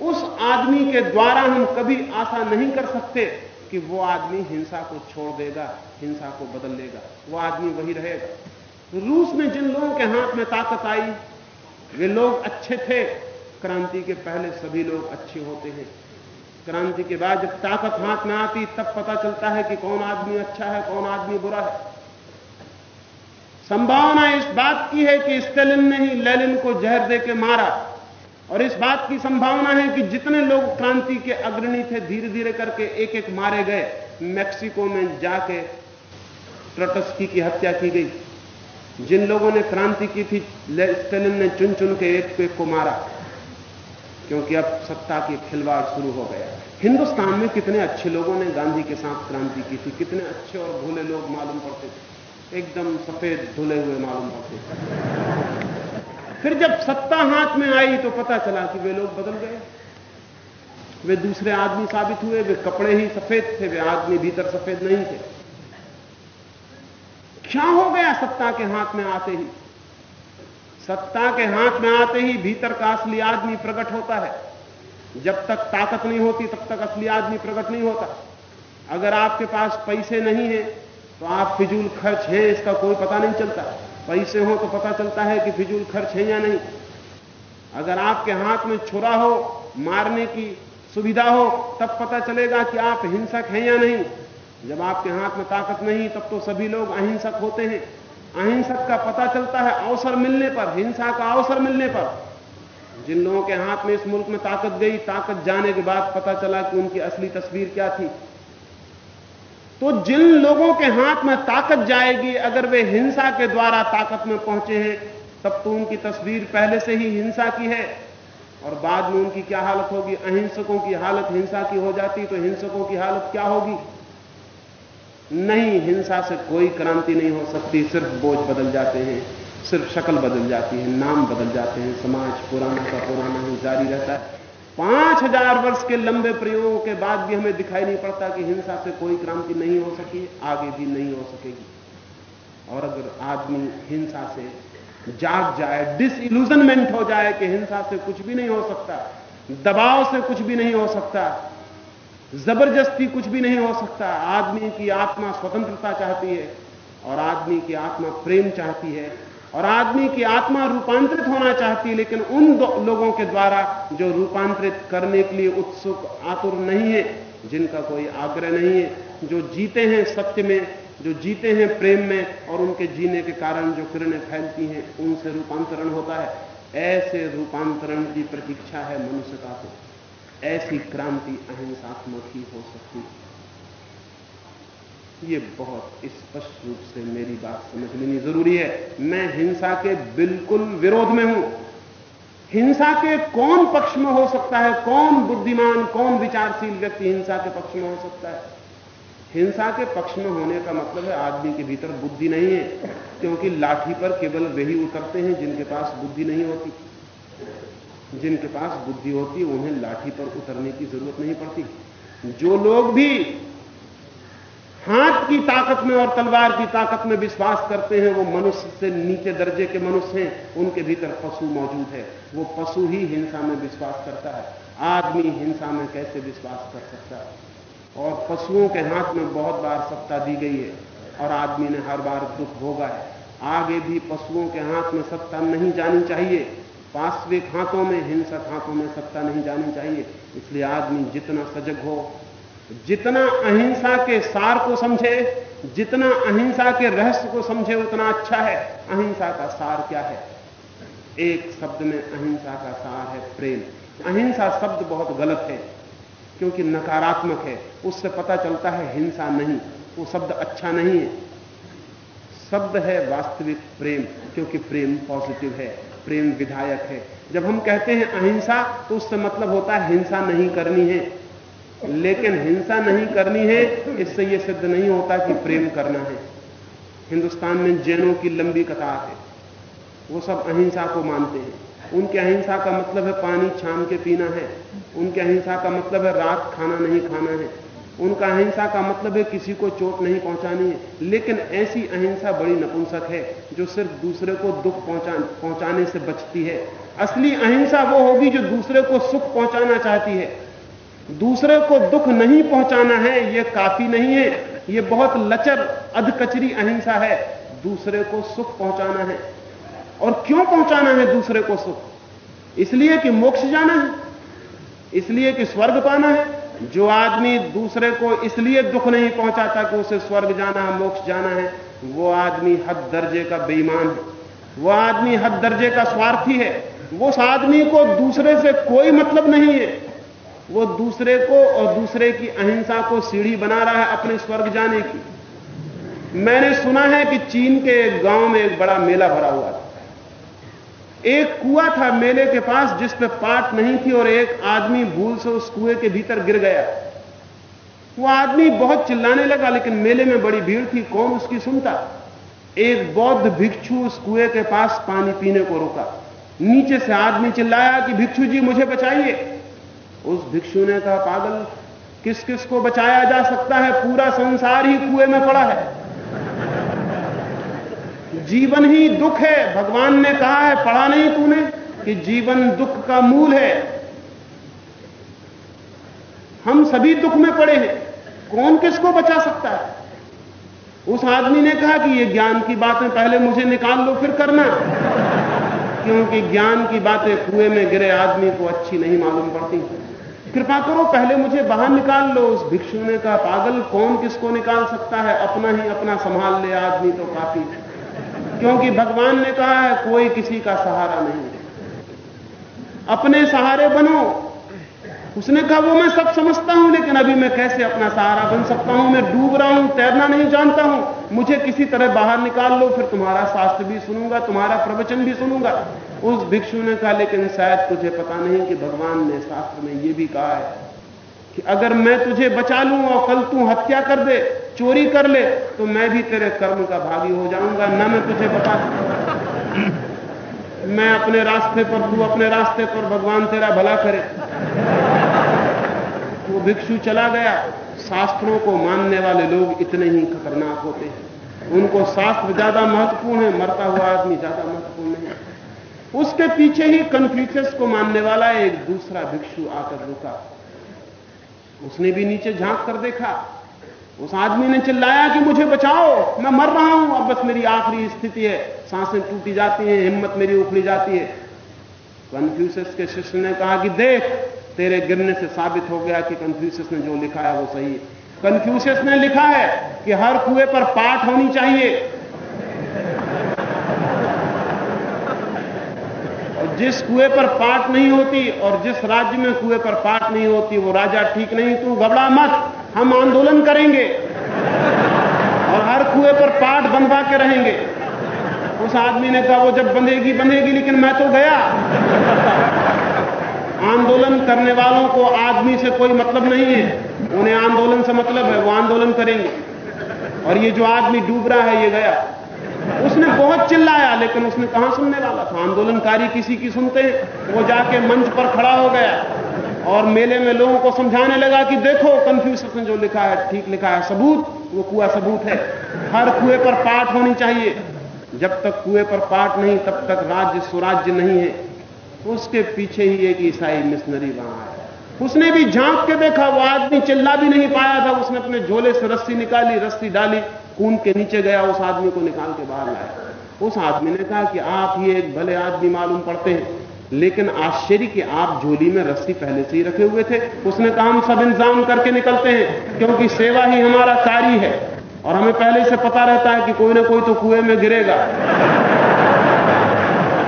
उस आदमी के द्वारा हम कभी आशा नहीं कर सकते। कि वो आदमी हिंसा को छोड़ देगा, हिंसा को बदल लेगा, वो आदमी वही रहेगा। रूस में जिन लोगों के हाथ में ताकत आई वे लोग अच्छे थे। क्रांति के पहले सभी लोग अच्छे होते हैं। क्रांति के बाद जब ताकत हाथ में आती, तब पता चलता है कि कौन आदमी अच्छा है, कौन आदमी बुरा है। संभावना इस बात की है कि स्टेलिन ने ही लेलिन को जहर देके मारा। और इस बात की संभावना है कि जितने लोग क्रांति के अग्रणी थे धीरे धीरे करके एक एक मारे गए। मैक्सिको में जाके ट्रटस्की की हत्या की गई। जिन लोगों ने क्रांति की थी स्टेलिन ने चुन चुन के एक एक को मारा, क्योंकि अब सत्ता के खिलवाड़ शुरू हो गया। हिंदुस्तान में कितने अच्छे लोगों ने गांधी के साथ क्रांति की थी, कितने अच्छे और भोले लोग मालूम पड़ते थे। एकदम सफ़ेद, धुले हुए मालूम पड़ते फिर जब सत्ता हाथ में आई तो पता चला कि वे लोग बदल गए। वे दूसरे आदमी साबित हुए, वे कपड़े ही सफ़ेद थे, वे आदमी भीतर सफ़ेद नहीं थे। क्या हो गया सत्ता के हाथ में आते ही? सत्ता के हाथ में आते ही भीतर का असली आदमी प्रकट होता है। जब तक ताकत नहीं होती, तब तक असली आदमी प्रकट नहीं होता। अगर आपके पास पैसे नहीं है तो आप फिजूल खर्च हैं, इसका कोई पता नहीं चलता। पैसे हो तो पता चलता है कि फिजूल खर्च है या नहीं। अगर आपके हाथ में छुरा हो, मारने की सुविधा हो, तब पता चलेगा कि आप हिंसक हैं या नहीं। जब आपके हाथ में ताकत नहीं, तब तो सभी लोग अहिंसक होते हैं। अहिंसक का पता चलता है अवसर मिलने पर, हिंसा का अवसर मिलने पर। जिन लोगों के हाथ में इस मुल्क में ताकत गई, ताकत जाने के बाद पता चला कि उनकी असली तस्वीर क्या थी। तो जिन लोगों के हाथ में ताकत जाएगी, अगर वे हिंसा के द्वारा ताकत में पहुँचे हैं, तब तो उनकी तस्वीर पहले से ही हिंसा की है। और बाद में उनकी क्या हालत होगी? अहिंसकों की हालत हिंसा की हो जाती तो हिंसकों की हालत क्या होगी? नहीं, हिंसा से कोई क्रांति नहीं हो सकती। सिर्फ़ बोझ बदल जाते हैं, सिर्फ़ शक्ल बदल जाती है, नाम बदल जाते हैं। समाज पुराना का पुराना ही जारी रहता है। पाँच हज़ार वर्ष के लंबे प्रयोगों के बाद भी हमें दिखाई नहीं पड़ता कि हिंसा से कोई क्रांति नहीं हो सकी, आगे भी नहीं हो सकेगी। और अगर आदमी हिंसा से जाग जाए डिसइल्यूजनमेंट हो जाए कि हिंसा से कुछ भी नहीं हो सकता, दबाव से कुछ भी नहीं हो सकता, ज़बरदस्ती कुछ भी नहीं हो सकता, आदमी की आत्मा स्वतंत्रता चाहती है और आदमी की आत्मा प्रेम चाहती है और आदमी की आत्मा रूपांतरित होना चाहती है, लेकिन उन लोगों के द्वारा जो रूपांतरित करने के लिए उत्सुक, आतुर नहीं है, जिनका कोई आग्रह नहीं है, जो जीते हैं सत्य में, जो जीते हैं प्रेम में, और उनके जीने के कारण जो किरणें फैलती हैं, उनसे रूपांतरण होता है। ऐसे रूपांतरण की प्रतीक्षा है मनुष्यता को ऐसी क्रांति अहिंसात्मक ही हो सकती है। ये बहुत स्पष्ट रूप से मेरी बात समझ लेनी ज़रूरी है। मैं हिंसा के बिल्कुल विरोध में हूँ। हिंसा के कौन पक्ष में हो सकता है? कौन बुद्धिमान, कौन विचारशील व्यक्ति हिंसा के पक्ष में हो सकता है? हिंसा के पक्ष में होने का मतलब है आदमी के भीतर बुद्धि नहीं है, क्योंकि लाठी पर केवल वही उतरते हैं जिनके पास बुद्धि नहीं होती। जिनके पास बुद्धि होती, उन्हें लाठी पर उतरने की ज़रूरत नहीं पड़ती। जो लोग भी हाथ की ताकत में और तलवार की ताकत में विश्वास करते हैं, वो मनुष्य से नीचे दर्जे के मनुष्य हैं, उनके भीतर पशु मौजूद है। वो पशु ही हिंसा में विश्वास करता है। आदमी हिंसा में कैसे विश्वास कर सकता है? और पशुओं के हाथ में बहुत बार सत्ता दी गई है, और आदमी ने हर बार दुख भोगा है। आगे भी पशुओं के हाथ में सत्ता नहीं जानी चाहिए। पार्श्विक हाथों में, हिंसक हाथों में सत्ता नहीं जानी चाहिए। इसलिए आदमी जितना सजग हो जितना अहिंसा के सार को समझे, जितना अहिंसा के रहस्य को समझे, उतना अच्छा है। अहिंसा का सार क्या है? एक शब्द में अहिंसा का सार है प्रेम। अहिंसा शब्द बहुत गलत है, क्योंकि नकारात्मक है। उससे पता चलता है हिंसा नहीं, वो शब्द अच्छा नहीं है। शब्द है वास्तविक प्रेम, क्योंकि प्रेम पॉजिटिव है, प्रेम विधायक है। जब हम कहते हैं अहिंसा तो उससे मतलब होता है हिंसा नहीं करनी है। लेकिन हिंसा नहीं करनी है, इससे यह सिद्ध नहीं होता कि प्रेम करना है। हिंदुस्तान में जैनों की लंबी कतार है। वो सब अहिंसा को मानते हैं। उनके अहिंसा का मतलब है पानी छान के पीना है। उनके अहिंसा का मतलब है रात खाना नहीं खाना है। उनका अहिंसा का मतलब है किसी को चोट नहीं पहुंचानी है। लेकिन ऐसी अहिंसा बड़ी नपुंसक है, जो सिर्फ़ दूसरे को दुख पहुँचा पहुँचाने से बचती है। असली अहिंसा वो होगी जो दूसरे को सुख पहुंचाना चाहती है। दूसरे को दुख नहीं पहुंचाना है यह काफ़ी नहीं है। यह बहुत लचर, अधकचरी अहिंसा है। दूसरे को सुख पहुंचाना है। और क्यों पहुंचाना है दूसरे को सुख? इसलिए कि मोक्ष जाना है। इसलिए कि स्वर्ग पाना है। जो आदमी दूसरे को इसलिए दुख नहीं पहुंचाता कि उसे स्वर्ग जाना है, मोक्ष जाना है, वो आदमी हद दर्जे का बेईमान है। वो आदमी हद दर्जे का स्वार्थी है। उस आदमी को दूसरे से कोई मतलब नहीं है। वो दूसरे को और दूसरे की अहिंसा को सीढ़ी बना रहा है अपने स्वर्ग जाने की। मैंने सुना है कि चीन के एक गाँव में एक बड़ा मेला भरा हुआ था। एक कुआ था मेले के पास जिस पे पाट नहीं थी और एक आदमी भूल से उस कुएँ के भीतर गिर गया। वो आदमी बहुत चिल्लाने लगा, लेकिन मेले में बड़ी भीड़ थी, कौन उसकी सुनता? एक बौद्ध भिक्षु उस कुएँ के पास पानी पीने को रुका। नीचे से आदमी चिल्लाया कि, भिक्षु जी, मुझे बचाइए। उस भिक्षु ने कहा, पागल, किस किस को बचाया जा सकता है? पूरा संसार ही कुएँ में पड़ा है। जीवन ही दुख है। भगवान ने कहा है, पढ़ा नहीं तूने कि जीवन दुख का मूल है। हम सभी दुख में पड़े हैं। कौन किसको बचा सकता है? उस आदमी ने कहा कि ये ज्ञान की बातें पहले मुझे निकाल लो, फिर करना। क्योंकि ज्ञान की बातें कुएँ में गिरे आदमी को अच्छी नहीं मालूम पड़ती। कृपा करो, पहले मुझे बाहर निकाल लो। उस भिक्षु ने कहा पागल कौन किसको निकाल सकता है? अपना ही अपना संभाल ले आदमी तो काफ़ी। क्योंकि भगवान ने कहा है, कोई किसी का सहारा नहीं अपने सहारे बनो। उसने कहा, वो मैं सब समझता हूँ, लेकिन अभी मैं कैसे अपना सहारा बन सकता हूँ? मैं डूब रहा हूँ, तैरना नहीं जानता हूँ। मुझे किसी तरह बाहर निकाल लो, फिर तुम्हारा शास्त्र भी सुनूँगा, तुम्हारा प्रवचन भी सुनूँगा। उस भिक्षु ने कहा, लेकिन शायद तुझे पता नहीं कि भगवान ने शास्त्र में यह भी कहा है कि अगर मैं तुझे बचा लूँ और कल तू हत्या कर दे, चोरी कर ले तो मैं भी तेरे कर्म का भागी हो जाऊँगा, न मैं तुझे बता मैं अपने रास्ते पर, तू अपने रास्ते पर, भगवान तेरा भला करे। वो भिक्षु चला गया। शास्त्रों को मानने वाले लोग इतने ही खतरनाक होते हैं। उनको शास्त्र ज़्यादा महत्वपूर्ण है, मरता हुआ आदमी ज़्यादा महत्वपूर्ण है उसके पीछे ही कन्फ्यूशियस को मानने वाला एक दूसरा भिक्षु आकर रुका। उसने भी नीचे झाँक कर देखा। उस आदमी ने चिल्लाया कि मुझे बचाओ, मैं मर रहा हूँ, अब बस मेरी आखिरी स्थिति है। साँसें टूटी जाती हैं, हिम्मत मेरी उखड़ी जाती है। कन्फ्यूसियस के शिष्य ने कहा कि देख, तेरे गिरने से साबित हो गया कि कन्फ्यूसियस ने जो लिखा है वो सही है। कन्फ्यूसियस ने लिखा है कि हर कुएँ पर पाठ होनी चाहिए। जिस कुएँ पर पाठ नहीं होती और जिस राज्य में कुएँ पर पाठ नहीं होती, वो राजा ठीक नहीं, तू घबरा मत, हम आंदोलन करेंगे। और हर कुएँ पर पाठ बंधवा के रहेंगे। उस आदमी ने कहा, वो जब बंधेगी बंधेगी, लेकिन मैं तो गया। आंदोलन करने वालों को आदमी से कोई मतलब नहीं है। उन्हें आंदोलन से मतलब है, वो आंदोलन करेंगे। और ये जो आदमी डूब रहा है, ये गया। उसने बहुत चिल्लाया, लेकिन उसने कहाँ सुनने वाला था आंदोलनकारी किसी की सुनते हैं। वो जाके मंच पर खड़ा हो गया और मेले में लोगों को समझाने लगा कि देखो कन्फ्यूशन ने जो लिखा है, ठीक लिखा है, सबूत, वो कुआ सबूत है। हर कुएँ पर पाठ होनी चाहिए। जब तक कुएँ पर पाठ नहीं, तब तक राज्य स्वराज्य नहीं है। उसके पीछे ही एक ईसाई मिशनरी वहाँ आया उसने भी झाँक के देखा, वो आदमी चिल्ला भी नहीं पाया था। उसने अपने झोले से रस्सी निकाली, रस्सी डाली। कून के नीचे गया, उस आदमी को निकाल के बाहर लाया। उस आदमी ने कहा कि आप ये एक भले आदमी मालूम पड़ते हैं, लेकिन आश्चर्य कि आप झोली में रस्सी पहले से ही रखे हुए थे। उसने कहा, हम सब इंतज़ाम करके निकलते हैं, क्योंकि सेवा ही हमारा कार्य है। और हमें पहले से पता रहता है कि कोई ना कोई तो कुएँ में गिरेगा।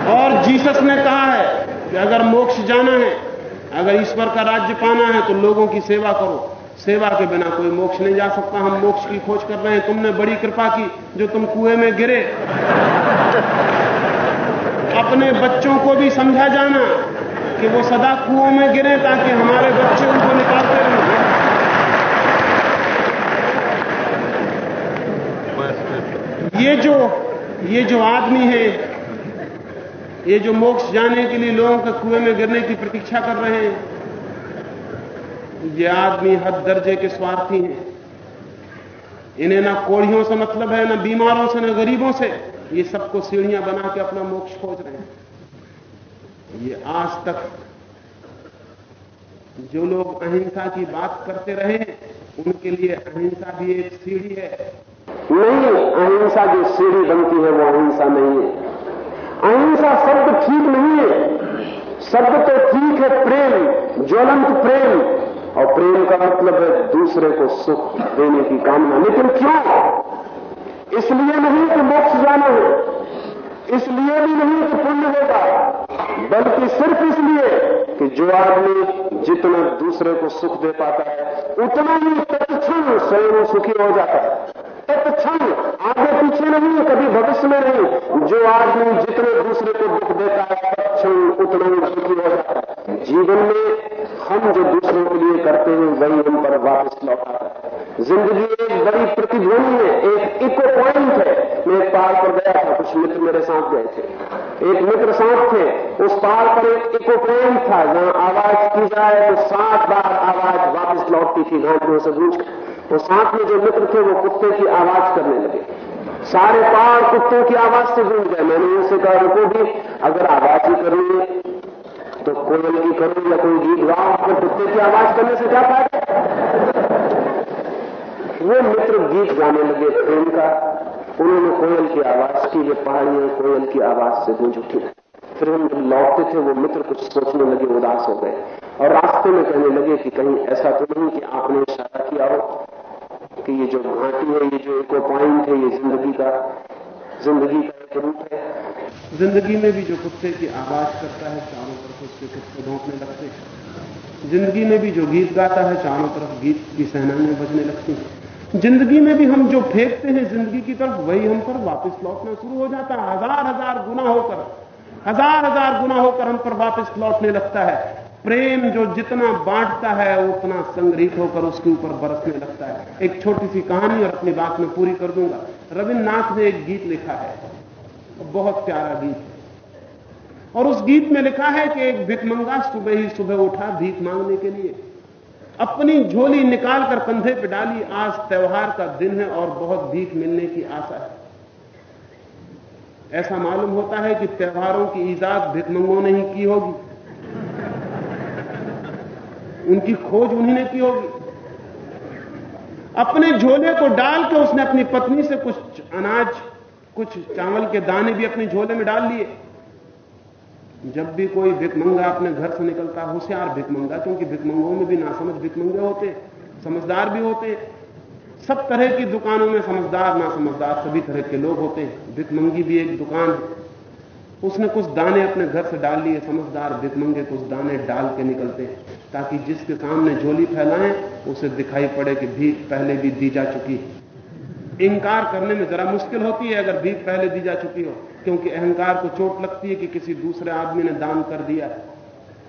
और जीसस ने कहा है कि अगर मोक्ष जाना है, अगर ईश्वर का राज्य पाना है तो लोगों की सेवा करो। सेवा के बिना कोई मोक्ष नहीं जा सकता। हम मोक्ष की खोज कर रहे हैं। तुमने बड़ी कृपा की जो तुम कुएँ में गिरे। अपने बच्चों को भी समझा जाना कि वो सदा कुओं में गिरे ताकि हमारे बच्चे उनको निकालते रहें। ये जो ये जो आदमी है, ये जो मोक्ष जाने के लिए लोगों के कुएँ में गिरने की प्रतीक्षा कर रहे हैं ये आदमी हद दर्जे के स्वार्थी हैं। इन्हें ना कोढ़ियों से मतलब है, ना बीमारों से, ना गरीबों से। ये सबको सीढ़ियाँ बना के अपना मोक्ष खोज रहे हैं। ये आज तक जो लोग अहिंसा की बात करते रहे उनके लिए अहिंसा भी एक सीढ़ी है। नहीं, अहिंसा जो सीढ़ी बनती है, वो अहिंसा नहीं है। अहिंसा शब्द ठीक नहीं है। शब्द तो ठीक है प्रेम, ज्वलंत प्रेम। और प्रेम का मतलब है दूसरे को सुख देने की कामना। लेकिन क्यों? इसलिए नहीं कि मोक्ष जाना हो। इसलिए भी नहीं कि पुण्य होगा। बल्कि सिर्फ़ इसलिए कि जो आदमी जितना दूसरे को सुख दे पाता है, उतना ही तत्क्षण स्वयं सुखी हो जाता है। तत्क्षण पीछे नहीं, कभी भविष्य में नहीं। जो आदमी जितने दूसरे को दुख देता है तत्क्षण उतना ही सुखी हो जाता है। जीवन में हम जो दूसरों के लिए करते हैं, वही हम पर वापस लौटाता है। ज़िंदगी एक बड़ी प्रतिध्वनि है, एक इको पॉइंट है। मैं एक पहाड़ पर गया था, कुछ मित्र मेरे साथ गए थे। एक मित्र साथ थे, उस पहाड़ पर एक इको पॉइंट था। जहाँ आवाज़ की जाए तो सात बार आवाज़ वापस लौटती थी घाटियों से गूंज तो साथ में जो मित्र थे, वो कुत्ते की आवाज़ करने लगे। सारे पहाड़ कुत्तों की आवाज़ से गूंज गए। मैंने उनसे कहा रुको भी अगर आवाज़ ही करनी है तो कोयल की करो या कोई गीत गाओ तो कुत्ते की आवाज़ करने से क्या फ़ायदा? वो मित्र गीत गाने लगे प्रेम का। उन्होंने कोयल की आवाज़ की, ये पहाड़ियाँ कोयल की आवाज़ से गूंज उठी। फिर हम लौटते थे, वो मित्र कुछ सोचने लगे, उदास हो गए। और रास्ते में कहने लगे कि कहीं ऐसा तो नहीं कि आपने इशारा किया हो। कि ये जो घाटी है, ये जो इको पॉइंट है, ये ज़िंदगी का ज़िंदगी का एक रूप है। ज़िंदगी में भी जो कुत्ते की आवाज़ करता है, चारों तरफ़ उसके कुत्ते भौंकने लगते ज़िंदगी में भी जो गीत गाता है, चारों तरफ़ गीत की सहनाइयाँ बजने लगती हैं। ज़िंदगी में भी हम जो फेंकते हैं, ज़िंदगी की तरफ़, वही हम पर वापस लौटना शुरू हो जाता है। हज़ार हज़ार गुना होकर, हज़ार हज़ार गुना होकर हम पर वापस लौटने लगता है। प्रेम जो जितना बांटता है, उतना संग्रहित होकर उसके ऊपर बरसने लगता है। एक छोटी सी कहानी और अपनी बात में पूरी कर दूँगा। रविन्द्रनाथ ने एक गीत लिखा है। बहुत प्यारा गीत है। और उस गीत में लिखा है कि एक भिकमंगा सुबह ही सुबह उठा भीख मांगने के लिए। अपनी झोली निकालकर कंधे पे डाली, आज त्यौहार का दिन है और बहुत भीख मिलने की आशा है। ऐसा मालूम होता है कि त्योहारों की ईजाद भिकमंगों ने ही की होगी। उनकी खोज उन्हीं ने की होगी। अपने झोले को डाल के उसने अपनी पत्नी से कुछ अनाज, कुछ चावल के दाने भी अपने झोले में डाल लिए। जब भी कोई भिकमंगा अपने घर से निकलता, होशियार भिकमंगा क्योंकि भिकमंगों में भी नासमझ भिकमंगे होते, समझदार भी होते। सब तरह की दुकानों में समझदार ना समझदार सभी तरह के लोग होते हैं। भिकमंगी भी एक दुकान है। उसने कुछ दाने अपने घर से डाल लिए, समझदार भिकमंगे कुछ दाने डाल के निकलते हैं, ताकि जिसके सामने झोली फैलाएँ, उसे दिखाई पड़े कि भीख पहले भी दी जा चुकी है। इंकार करने में जरा मुश्किल होती है अगर भीख पहले दी जा चुकी हो, क्योंकि अहंकार को चोट लगती है कि किसी दूसरे आदमी ने दान कर दिया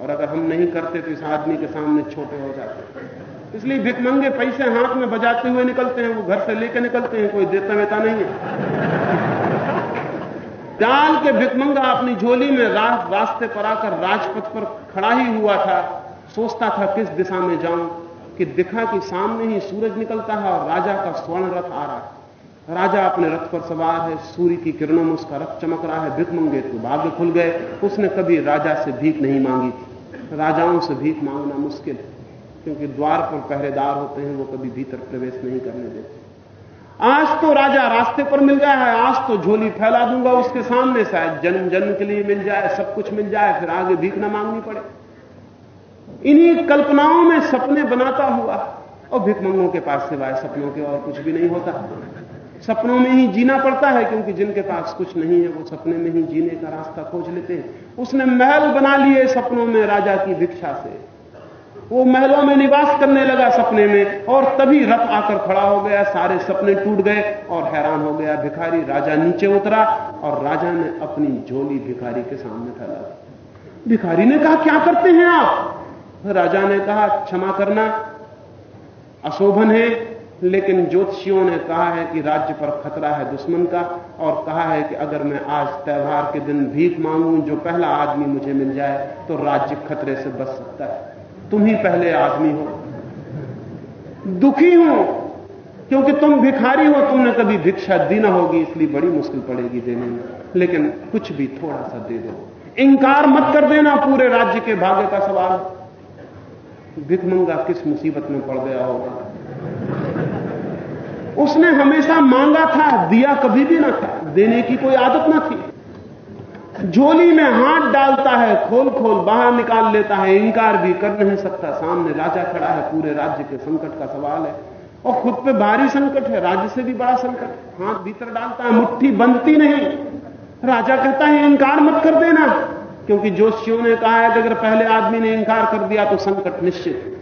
और अगर हम नहीं करते तो इस आदमी के सामने छोटे हो जाते इसलिए भिकमंगे पैसे हाथ में बजाते हुए निकलते हैं, वो घर से लेकर निकलते हैं, कोई देता वेता नहीं है। डाल के भिकमंगा अपनी झोली में रा, रास्ते पर आकर राजपथ पर खड़ा ही हुआ था। सोचता था किस दिशा में जाऊँ? कि दिखा कि सामने ही सूरज निकलता है और राजा का स्वर्ण रथ आ रहा है। राजा अपने रथ पर सवार है। सूर्य की किरणों में उसका रथ चमक रहा है। भिकमंगे तो भाग्य खुल गए। उसने कभी राजा से भीख नहीं मांगी थी। राजाओं से भीख मांगना मुश्किल है क्योंकि द्वार पर पहरेदार होते हैं वो कभी भीतर प्रवेश नहीं करने देते। आज तो राजा रास्ते पर मिल गया है, आज तो झोली फैला दूँगा उसके सामने शायद जन्म जन्म के लिए मिल जाए, सब कुछ मिल जाए, फिर आगे भीख ना मांगनी पड़े। इन्हीं कल्पनाओं में सपने बनाता हुआ, और भिकमंगों के पास सिवाय सपनों के और कुछ भी नहीं होता। सपनों में ही जीना पड़ता है, क्योंकि जिनके पास कुछ नहीं है, वो सपने में ही जीने का रास्ता खोज लेते हैं। उसने महल बना लिए सपनों में राजा की भिक्षा से। वो महलों में निवास करने लगा सपने में, और तभी रथ आकर खड़ा हो गया, सारे सपने टूट गए, और हैरान हो गया, भिखारी राजा नीचे उतरा, और राजा ने अपनी झोली भिखारी के सामने फैला भिखारी ने कहा, क्या करते हैं आप? राजा ने कहा, क्षमा करना, अशोभन है, लेकिन ज्योतिषियों ने कहा है कि राज्य पर खतरा है दुश्मन का, और कहा है कि अगर मैं आज त्योहार के दिन भीख मांगूं, जो पहला आदमी मुझे मिल जाए तो राज्य खतरे से बच सकता है। तुम ही पहले आदमी हो। दुखी हूँ, क्योंकि तुम भिखारी हो, तुमने कभी भिक्षा दी ना होगी, इसलिए बड़ी मुश्किल पड़ेगी देने में। लेकिन कुछ भी थोड़ा सा दे दो। इंकार मत कर देना पूरे राज्य के भाग्य का सवाल। भिकमंगा किस मुसीबत में पड़ गया होगा? उसने हमेशा मांगा था, दिया कभी भी ना था। देने की कोई आदत ना थी। झोली में हाथ डालता है, खोल खोल बाहर निकाल लेता है इंकार भी कर नहीं सकता। सामने राजा खड़ा है, पूरे राज्य के संकट का सवाल है। और खुद पे भारी संकट है, राज्य से भी बड़ा संकट हाथ भीतर डालता है, मुट्ठी बंधती नहीं। राजा कहता है इंकार मत कर देना। क्योंकि जोशियों ने कहा है कि अगर पहले आदमी ने इंकार कर दिया तो संकट निश्चित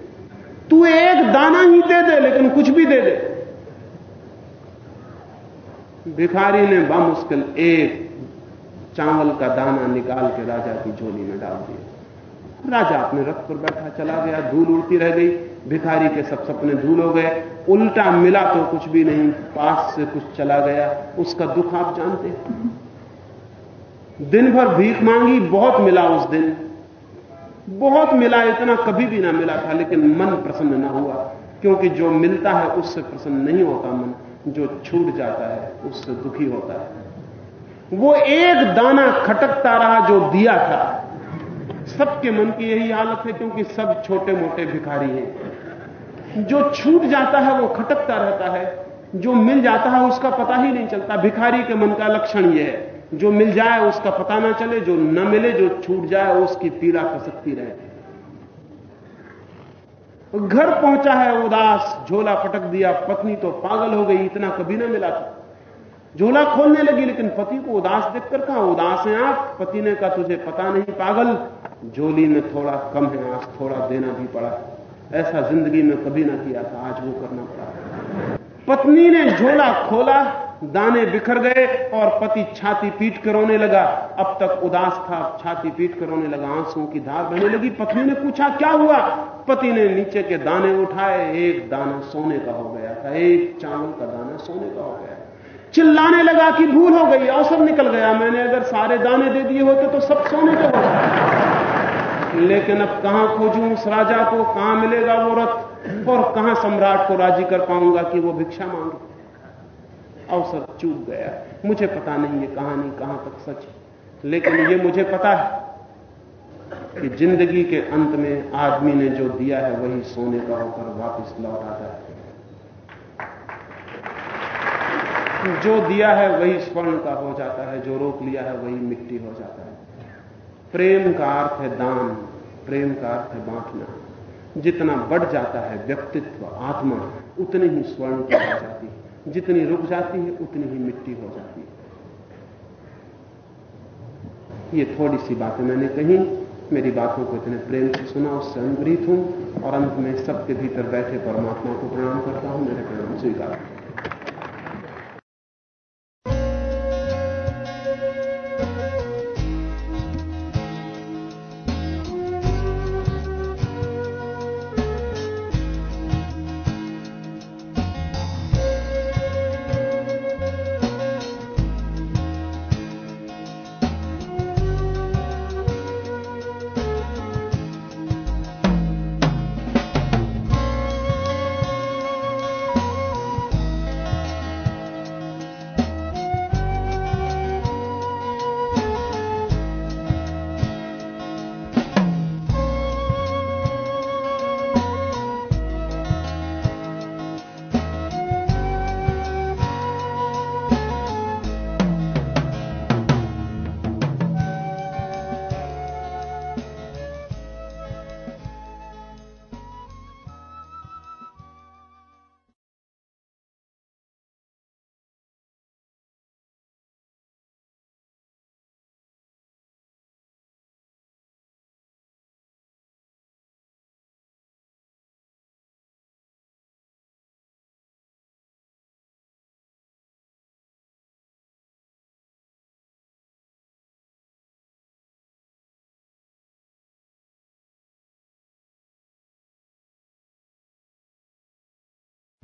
तू एक दाना ही दे दे, लेकिन कुछ भी दे दे। भिखारी ने बामुश्किल एक चावल का दाना निकाल के राजा की झोली में डाल दिया। राजा अपने रथ पर बैठा चला गया, धूल उड़ती रह गई, भिखारी के सब सपने धूल हो गए। उल्टा मिला तो कुछ भी नहीं, पास से कुछ चला गया। उसका दुख आप जानते दिन भर भीख मांगी, बहुत मिला उस दिन। बहुत मिला, इतना कभी भी ना मिला था, लेकिन मन प्रसन्न ना हुआ, क्योंकि जो मिलता है उससे प्रसन्न नहीं होता मन। जो छूट जाता है, उससे दुखी होता है। वो एक दाना खटकता रहा जो दिया था। सबके मन की यही हालत है क्योंकि सब छोटे मोटे भिखारी हैं। जो छूट जाता है, वो खटकता रहता है। जो मिल जाता है, उसका पता ही नहीं चलता। भिखारी के मन का लक्षण यह है। जो मिल जाए, उसका पता ना चले, जो न मिले, जो छूट जाए, उसकी पीड़ा खसकती रहे। घर पहुँचा है उदास, झोला पटक दिया, पत्नी तो पागल हो गई, इतना कभी ना मिला था। झोला खोलने लगी, लेकिन पति को उदास देखकर कहा, उदास है आप? पति ने कहा, तुझे पता नहीं, पागल। झोली में थोड़ा कम है, आज थोड़ा देना भी पड़ा। ऐसा ज़िंदगी में कभी ना किया था, आज वो करना पड़ा। पत्नी ने झोला खोला, दाने बिखर गए, और पति छाती पीट कर रोने लगा। अब तक उदास था छाती पीट कर रोने लगा, आंसुओं की धार बहने लगी। पत्नी ने पूछा, क्या हुआ? पति ने नीचे के दाने उठाए, एक दाना सोने का हो गया था, एक चावल का दाना सोने का हो गया चिल्लाने लगा कि भूल हो गई अवसर निकल गया। मैंने अगर सारे दाने दे दिए होते तो सब सोने के हो लेकिन अब कहाँ खोजूं? उस राजा को कहाँ मिलेगा वो रथ? और कहाँ सम्राट को राज़ी कर पाऊँगा कि वो भिक्षा मांगे? अवसर चूक गया। मुझे पता नहीं ये कहानी कहाँ तक सच है। लेकिन ये मुझे पता है कि ज़िंदगी के अंत में आदमी ने जो दिया है वही सोने का होकर वापस लौट आता है। जो दिया है वही स्वर्ण का हो जाता है, जो रोक लिया है वही मिट्टी हो जाता है। प्रेम का अर्थ है दान, प्रेम का अर्थ है बांटना। जितना बढ़ जाता है व्यक्तित्व, आत्मा, उतनी ही स्वर्ण की हो जाती है। जितनी रुक जाती है, उतनी ही मिट्टी हो जाती है। ये थोड़ी सी बातें मैंने कही। मेरी बातों को इतने प्रेम से सुना उससे अनुग्रहित हूँ और अंत में सबके भीतर बैठे परमात्मा को प्रणाम करता हूँ। मेरे प्रणाम स्वीकार।